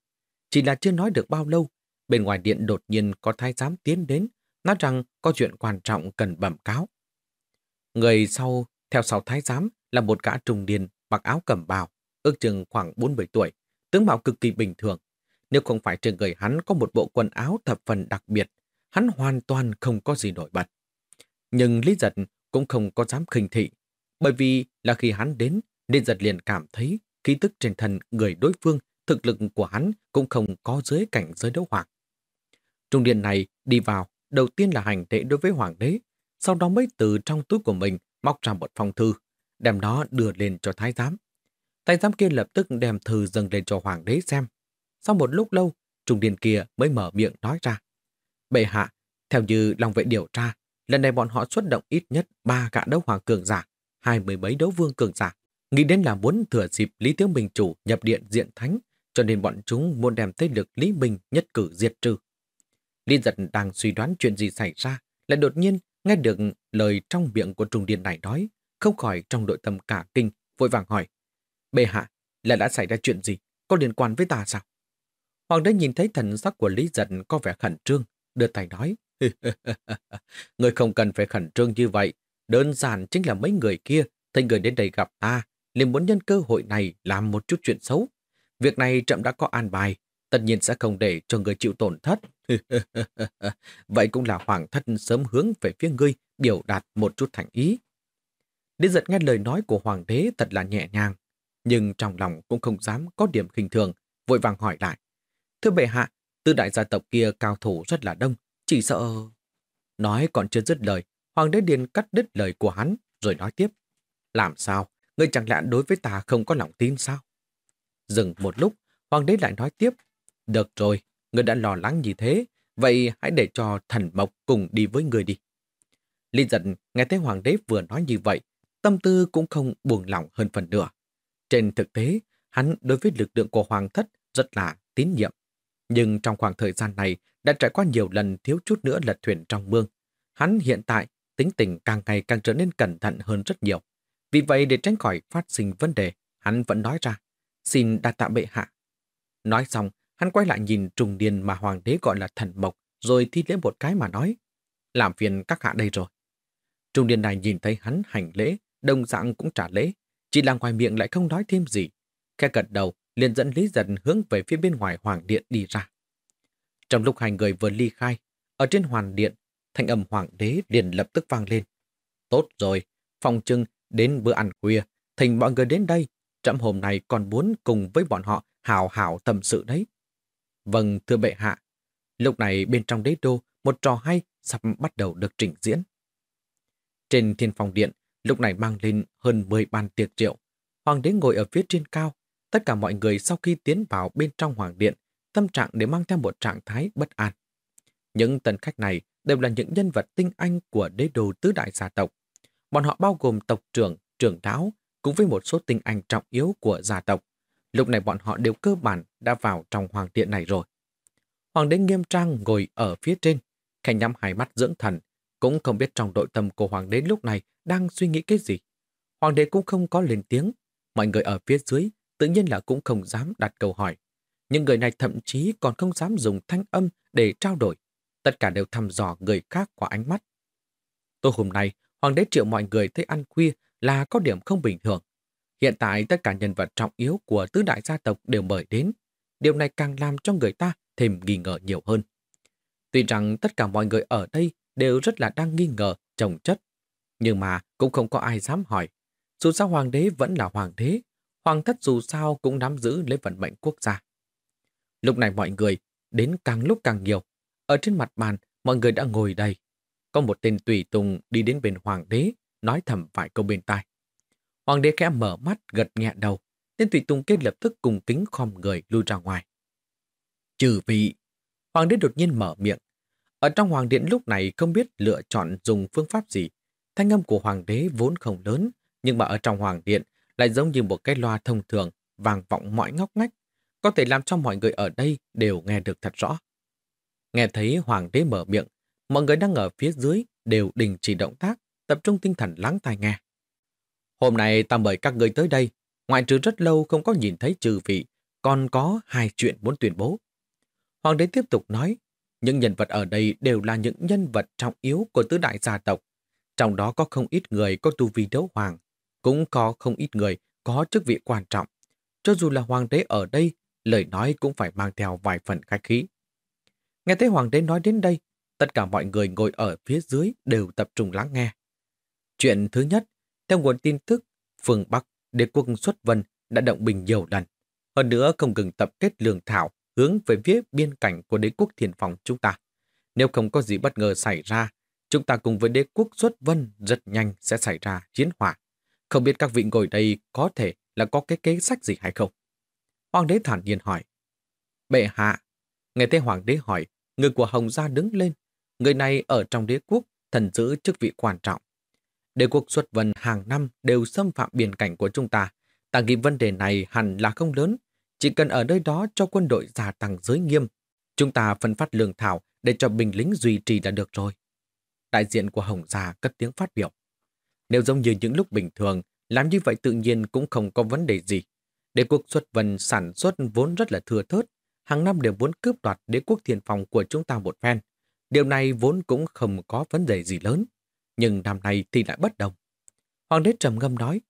Chỉ là chưa nói được bao lâu, bên ngoài điện đột nhiên có thái giám tiến đến, nói rằng có chuyện quan trọng cần bẩm cáo. Người sau, theo sau thái giám là một gã trung niên mặc áo cẩm bào, ước chừng khoảng 47 tuổi, tướng mạo cực kỳ bình thường. Nếu không phải trên người hắn có một bộ quần áo thập phần đặc biệt, hắn hoàn toàn không có gì nổi bật. Nhưng Lý Giật cũng không có dám khinh thị, bởi vì là khi hắn đến, Lý Giật liền cảm thấy khí tức trên thân người đối phương, thực lực của hắn cũng không có dưới cảnh giới đấu hoàng. Trung điện này đi vào, đầu tiên là hành lễ đối với hoàng đế, sau đó mới từ trong túi của mình móc ra một phong thư, đem nó đưa lên cho thái giám. Thái giám kia lập tức đem thư dâng lên cho hoàng đế xem. Sau một lúc lâu, trung điện kia mới mở miệng nói ra. Bệ hạ, theo như lòng vệ điều tra, lần này bọn họ xuất động ít nhất ba gã đấu hoàng cường giả, hai mươi mấy đấu vương cường giả. Nghĩ đến là muốn thừa dịp Lý Thiếu Minh chủ nhập điện diện thánh, cho nên bọn chúng muốn đem thế lực Lý Minh nhất cử diệt trừ. Lý giật đang suy đoán chuyện gì xảy ra, lại đột nhiên nghe được lời trong miệng của trùng điện này nói, không khỏi trong nội tâm cả kinh, vội vàng hỏi. Bệ hạ, là đã xảy ra chuyện gì? Có liên quan với ta sao? Hoàng đế nhìn thấy thần sắc của Lý giật có vẻ khẩn trương, đưa tay nói. người không cần phải khẩn trương như vậy. Đơn giản chính là mấy người kia, thấy người đến đây gặp ta, liền muốn nhân cơ hội này làm một chút chuyện xấu. Việc này chậm đã có an bài, tất nhiên sẽ không để cho người chịu tổn thất. Vậy cũng là hoàng thân sớm hướng về phía ngươi biểu đạt một chút thành ý. Lý giật nghe lời nói của hoàng đế thật là nhẹ nhàng, nhưng trong lòng cũng không dám có điểm khinh thường, vội vàng hỏi lại. Thưa bệ hạ, tư đại gia tộc kia cao thủ rất là đông, chỉ sợ... Nói còn chưa dứt lời, Hoàng đế Điền cắt đứt lời của hắn, rồi nói tiếp. Làm sao? Ngươi chẳng lẽ đối với ta không có lòng tin sao? Dừng một lúc, Hoàng đế lại nói tiếp. Được rồi, ngươi đã lo lắng như thế, vậy hãy để cho thần mộc cùng đi với ngươi đi. Lý giận nghe thấy Hoàng đế vừa nói như vậy, tâm tư cũng không buồn lòng hơn phần nữa. Trên thực tế, hắn đối với lực lượng của Hoàng thất rất là tín nhiệm. Nhưng trong khoảng thời gian này đã trải qua nhiều lần thiếu chút nữa lật thuyền trong mương. Hắn hiện tại tính tình càng ngày càng trở nên cẩn thận hơn rất nhiều. Vì vậy để tránh khỏi phát sinh vấn đề, hắn vẫn nói ra, xin đa tạ bệ hạ. Nói xong, hắn quay lại nhìn trùng điền mà hoàng đế gọi là thần mộc, rồi thi lễ một cái mà nói, làm phiền các hạ đây rồi. Trung điền này nhìn thấy hắn hành lễ, đồng dạng cũng trả lễ, chỉ là ngoài miệng lại không nói thêm gì. Khe gật đầu, liền dẫn Lý Giật hướng về phía bên ngoài hoàng điện đi ra. Trong lúc hai người vừa ly khai, ở trên hoàng điện, thanh âm hoàng đế liền lập tức vang lên. Tốt rồi, phòng trưng đến bữa ăn khuya, thỉnh mọi người đến đây, trẫm hôm nay còn muốn cùng với bọn họ hào hảo tâm sự đấy. Vâng, thưa bệ hạ. Lúc này bên trong đế đô, một trò hay sắp bắt đầu được trình diễn. Trên thiên phòng điện, lúc này mang lên hơn 10 bàn tiệc rượu. Hoàng đế ngồi ở phía trên cao. Tất cả mọi người sau khi tiến vào bên trong hoàng điện, tâm trạng để mang theo một trạng thái bất an. Những tân khách này đều là những nhân vật tinh anh của đế đô tứ đại gia tộc. Bọn họ bao gồm tộc trưởng, trưởng đáo, cùng với một số tinh anh trọng yếu của gia tộc. Lúc này bọn họ đều cơ bản đã vào trong hoàng điện này rồi. Hoàng đế nghiêm trang ngồi ở phía trên, khẽ nhắm hai mắt dưỡng thần, cũng không biết trong đội tâm của hoàng đế lúc này đang suy nghĩ cái gì. Hoàng đế cũng không có lên tiếng, mọi người ở phía dưới tự nhiên là cũng không dám đặt câu hỏi. Những người này thậm chí còn không dám dùng thanh âm để trao đổi. Tất cả đều thăm dò người khác qua ánh mắt. Tối hôm nay, Hoàng đế triệu mọi người thấy ăn khuya là có điểm không bình thường. Hiện tại tất cả nhân vật trọng yếu của tứ đại gia tộc đều mời đến. Điều này càng làm cho người ta thêm nghi ngờ nhiều hơn. Tuy rằng tất cả mọi người ở đây đều rất là đang nghi ngờ trồng chất, nhưng mà cũng không có ai dám hỏi. Dù sao hoàng đế vẫn là hoàng đế, hoàng thất dù sao cũng nắm giữ lấy vận mệnh quốc gia. Lúc này mọi người đến càng lúc càng nhiều. Ở trên mặt bàn, mọi người đã ngồi đầy. Có một tên tùy tùng đi đến bên hoàng đế, nói thầm vài câu bên tai. Hoàng đế khẽ mở mắt, gật nhẹ đầu. Tên tùy tùng kia lập tức cùng kính khom người lui ra ngoài. Trừ vị, hoàng đế đột nhiên mở miệng. Ở trong hoàng điện lúc này không biết lựa chọn dùng phương pháp gì. Thanh âm của hoàng đế vốn không lớn, nhưng mà ở trong hoàng điện lại giống như một cái loa thông thường, vang vọng mọi ngóc ngách, có thể làm cho mọi người ở đây đều nghe được thật rõ. Nghe thấy hoàng đế mở miệng, mọi người đang ở phía dưới đều đình chỉ động tác, tập trung tinh thần lắng tai nghe. Hôm nay ta mời các người tới đây, ngoại trừ rất lâu không có nhìn thấy trừ vị, còn có hai chuyện muốn tuyên bố. Hoàng đế tiếp tục nói, những nhân vật ở đây đều là những nhân vật trọng yếu của tứ đại gia tộc. Trong đó có không ít người có tu vi đấu hoàng, cũng có không ít người có chức vị quan trọng. Cho dù là hoàng đế ở đây, lời nói cũng phải mang theo vài phần khách khí. Nghe thấy hoàng đế nói đến đây, tất cả mọi người ngồi ở phía dưới đều tập trung lắng nghe. Chuyện thứ nhất, theo nguồn tin tức, phương Bắc, đế quốc xuất vân đã động bình nhiều lần. Hơn nữa không ngừng tập kết lương thảo hướng về phía biên cảnh của đế quốc thiền phòng chúng ta. Nếu không có gì bất ngờ xảy ra, chúng ta cùng với đế quốc xuất vân rất nhanh sẽ xảy ra chiến hỏa. Không biết các vị ngồi đây có thể là có cái kế sách gì hay không? Hoàng đế thản nhiên hỏi. Bệ hạ, nghe thấy hoàng đế hỏi, người của Hồng Gia đứng lên. Người này ở trong đế quốc, thần giữ chức vị quan trọng. Đế quốc xuất vân hàng năm đều xâm phạm biên cảnh của chúng ta. Ta nghĩ vấn đề này hẳn là không lớn, chỉ cần ở nơi đó cho quân đội gia tăng giới nghiêm, chúng ta phân phát lương thảo để cho binh lính duy trì là được rồi. Đại diện của Hồng Gia cất tiếng phát biểu. Nếu giống như những lúc bình thường, làm như vậy tự nhiên cũng không có vấn đề gì. Đế quốc xuất vân sản xuất vốn rất là thừa thớt, hàng năm đều muốn cướp đoạt đế quốc thiền phòng của chúng ta một phen. Điều này vốn cũng không có vấn đề gì lớn, nhưng năm nay thì lại bất đồng. Hoàng đế trầm ngâm nói,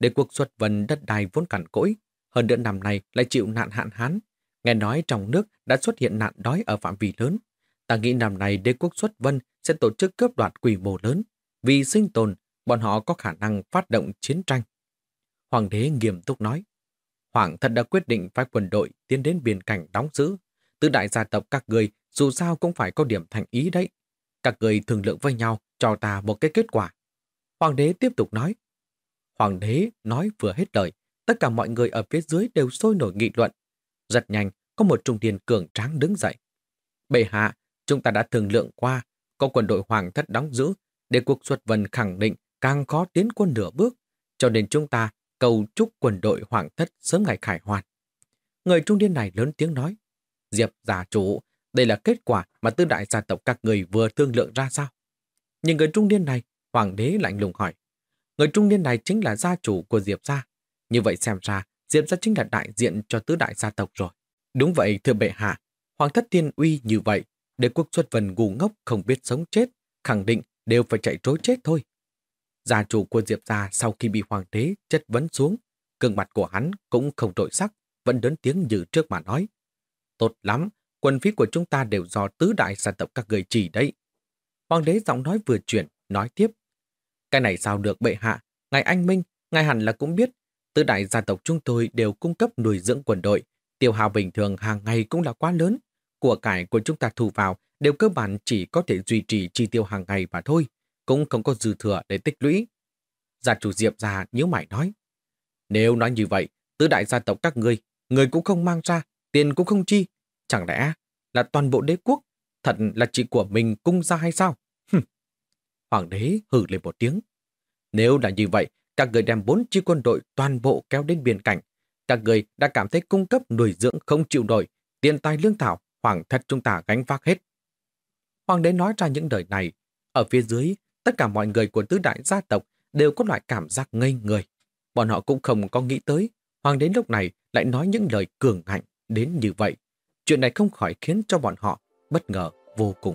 đế quốc xuất vân đất đai vốn cằn cỗi, hơn nữa năm nay lại chịu nạn hạn hán. Nghe nói trong nước đã xuất hiện nạn đói ở phạm vi lớn. Ta nghĩ năm nay đế quốc xuất vân sẽ tổ chức cướp đoạt quy mô lớn. Vì sinh tồn, bọn họ có khả năng phát động chiến tranh. Hoàng đế nghiêm túc nói. Hoàng thật đã quyết định phái quân đội tiến đến biên cảnh đóng giữ. Từ đại gia tộc các người dù sao cũng phải có điểm thành ý đấy. Các người thương lượng với nhau cho ta một cái kết quả. Hoàng đế tiếp tục nói. Hoàng đế nói vừa hết lời, tất cả mọi người ở phía dưới đều sôi nổi nghị luận. Rất nhanh, có một trung điền cường tráng đứng dậy. Bệ hạ, chúng ta đã thương lượng qua, có quân đội hoàng thất đóng giữ, để cuộc xuất vần khẳng định càng khó tiến quân nửa bước, cho nên chúng ta cầu chúc quân đội hoàng thất sớm ngày khải hoàn. Người trung niên này lớn tiếng nói, Diệp gia chủ, đây là kết quả mà tư đại gia tộc các người vừa thương lượng ra sao? Nhưng người trung niên này, hoàng đế lạnh lùng hỏi, người trung niên này chính là gia chủ của Diệp gia. Như vậy xem ra, Diệp gia chính là đại diện cho tứ đại gia tộc rồi. Đúng vậy, thưa bệ hạ, hoàng thất tiên uy như vậy, để quốc xuất vần ngu ngốc không biết sống chết, khẳng định đều phải chạy trối chết thôi. Gia chủ của Diệp gia sau khi bị hoàng đế chất vấn xuống, gương mặt của hắn cũng không đổi sắc, vẫn lớn tiếng như trước mà nói. Tốt lắm, quân phí của chúng ta đều do tứ đại gia tộc các người chỉ đấy. Hoàng đế giọng nói vừa chuyển, nói tiếp. Cái này sao được bệ hạ, ngài anh Minh, ngài hẳn là cũng biết, tứ đại gia tộc chúng tôi đều cung cấp nuôi dưỡng quân đội, tiêu hao bình thường hàng ngày cũng là quá lớn. Của cải của chúng ta thu vào đều cơ bản chỉ có thể duy trì chi tiêu hàng ngày mà thôi, cũng không có dư thừa để tích lũy. Gia chủ Diệp già nhíu mày nói. Nếu nói như vậy, tứ đại gia tộc các ngươi, người cũng không mang ra, tiền cũng không chi. Chẳng lẽ là toàn bộ đế quốc, thật là chị của mình cung ra hay sao? Hừm. Hoàng đế hử lên một tiếng. Nếu là như vậy, các người đem bốn chi quân đội toàn bộ kéo đến biên cảnh. Các người đã cảm thấy cung cấp nuôi dưỡng không chịu nổi, tiền tài lương thảo, hoàng thất chúng ta gánh vác hết. Hoàng đế nói ra những lời này. Ở phía dưới, tất cả mọi người của tứ đại gia tộc đều có loại cảm giác ngây người. Bọn họ cũng không có nghĩ tới, hoàng đế lúc này lại nói những lời cường hạnh đến như vậy. Chuyện này không khỏi khiến cho bọn họ bất ngờ vô cùng.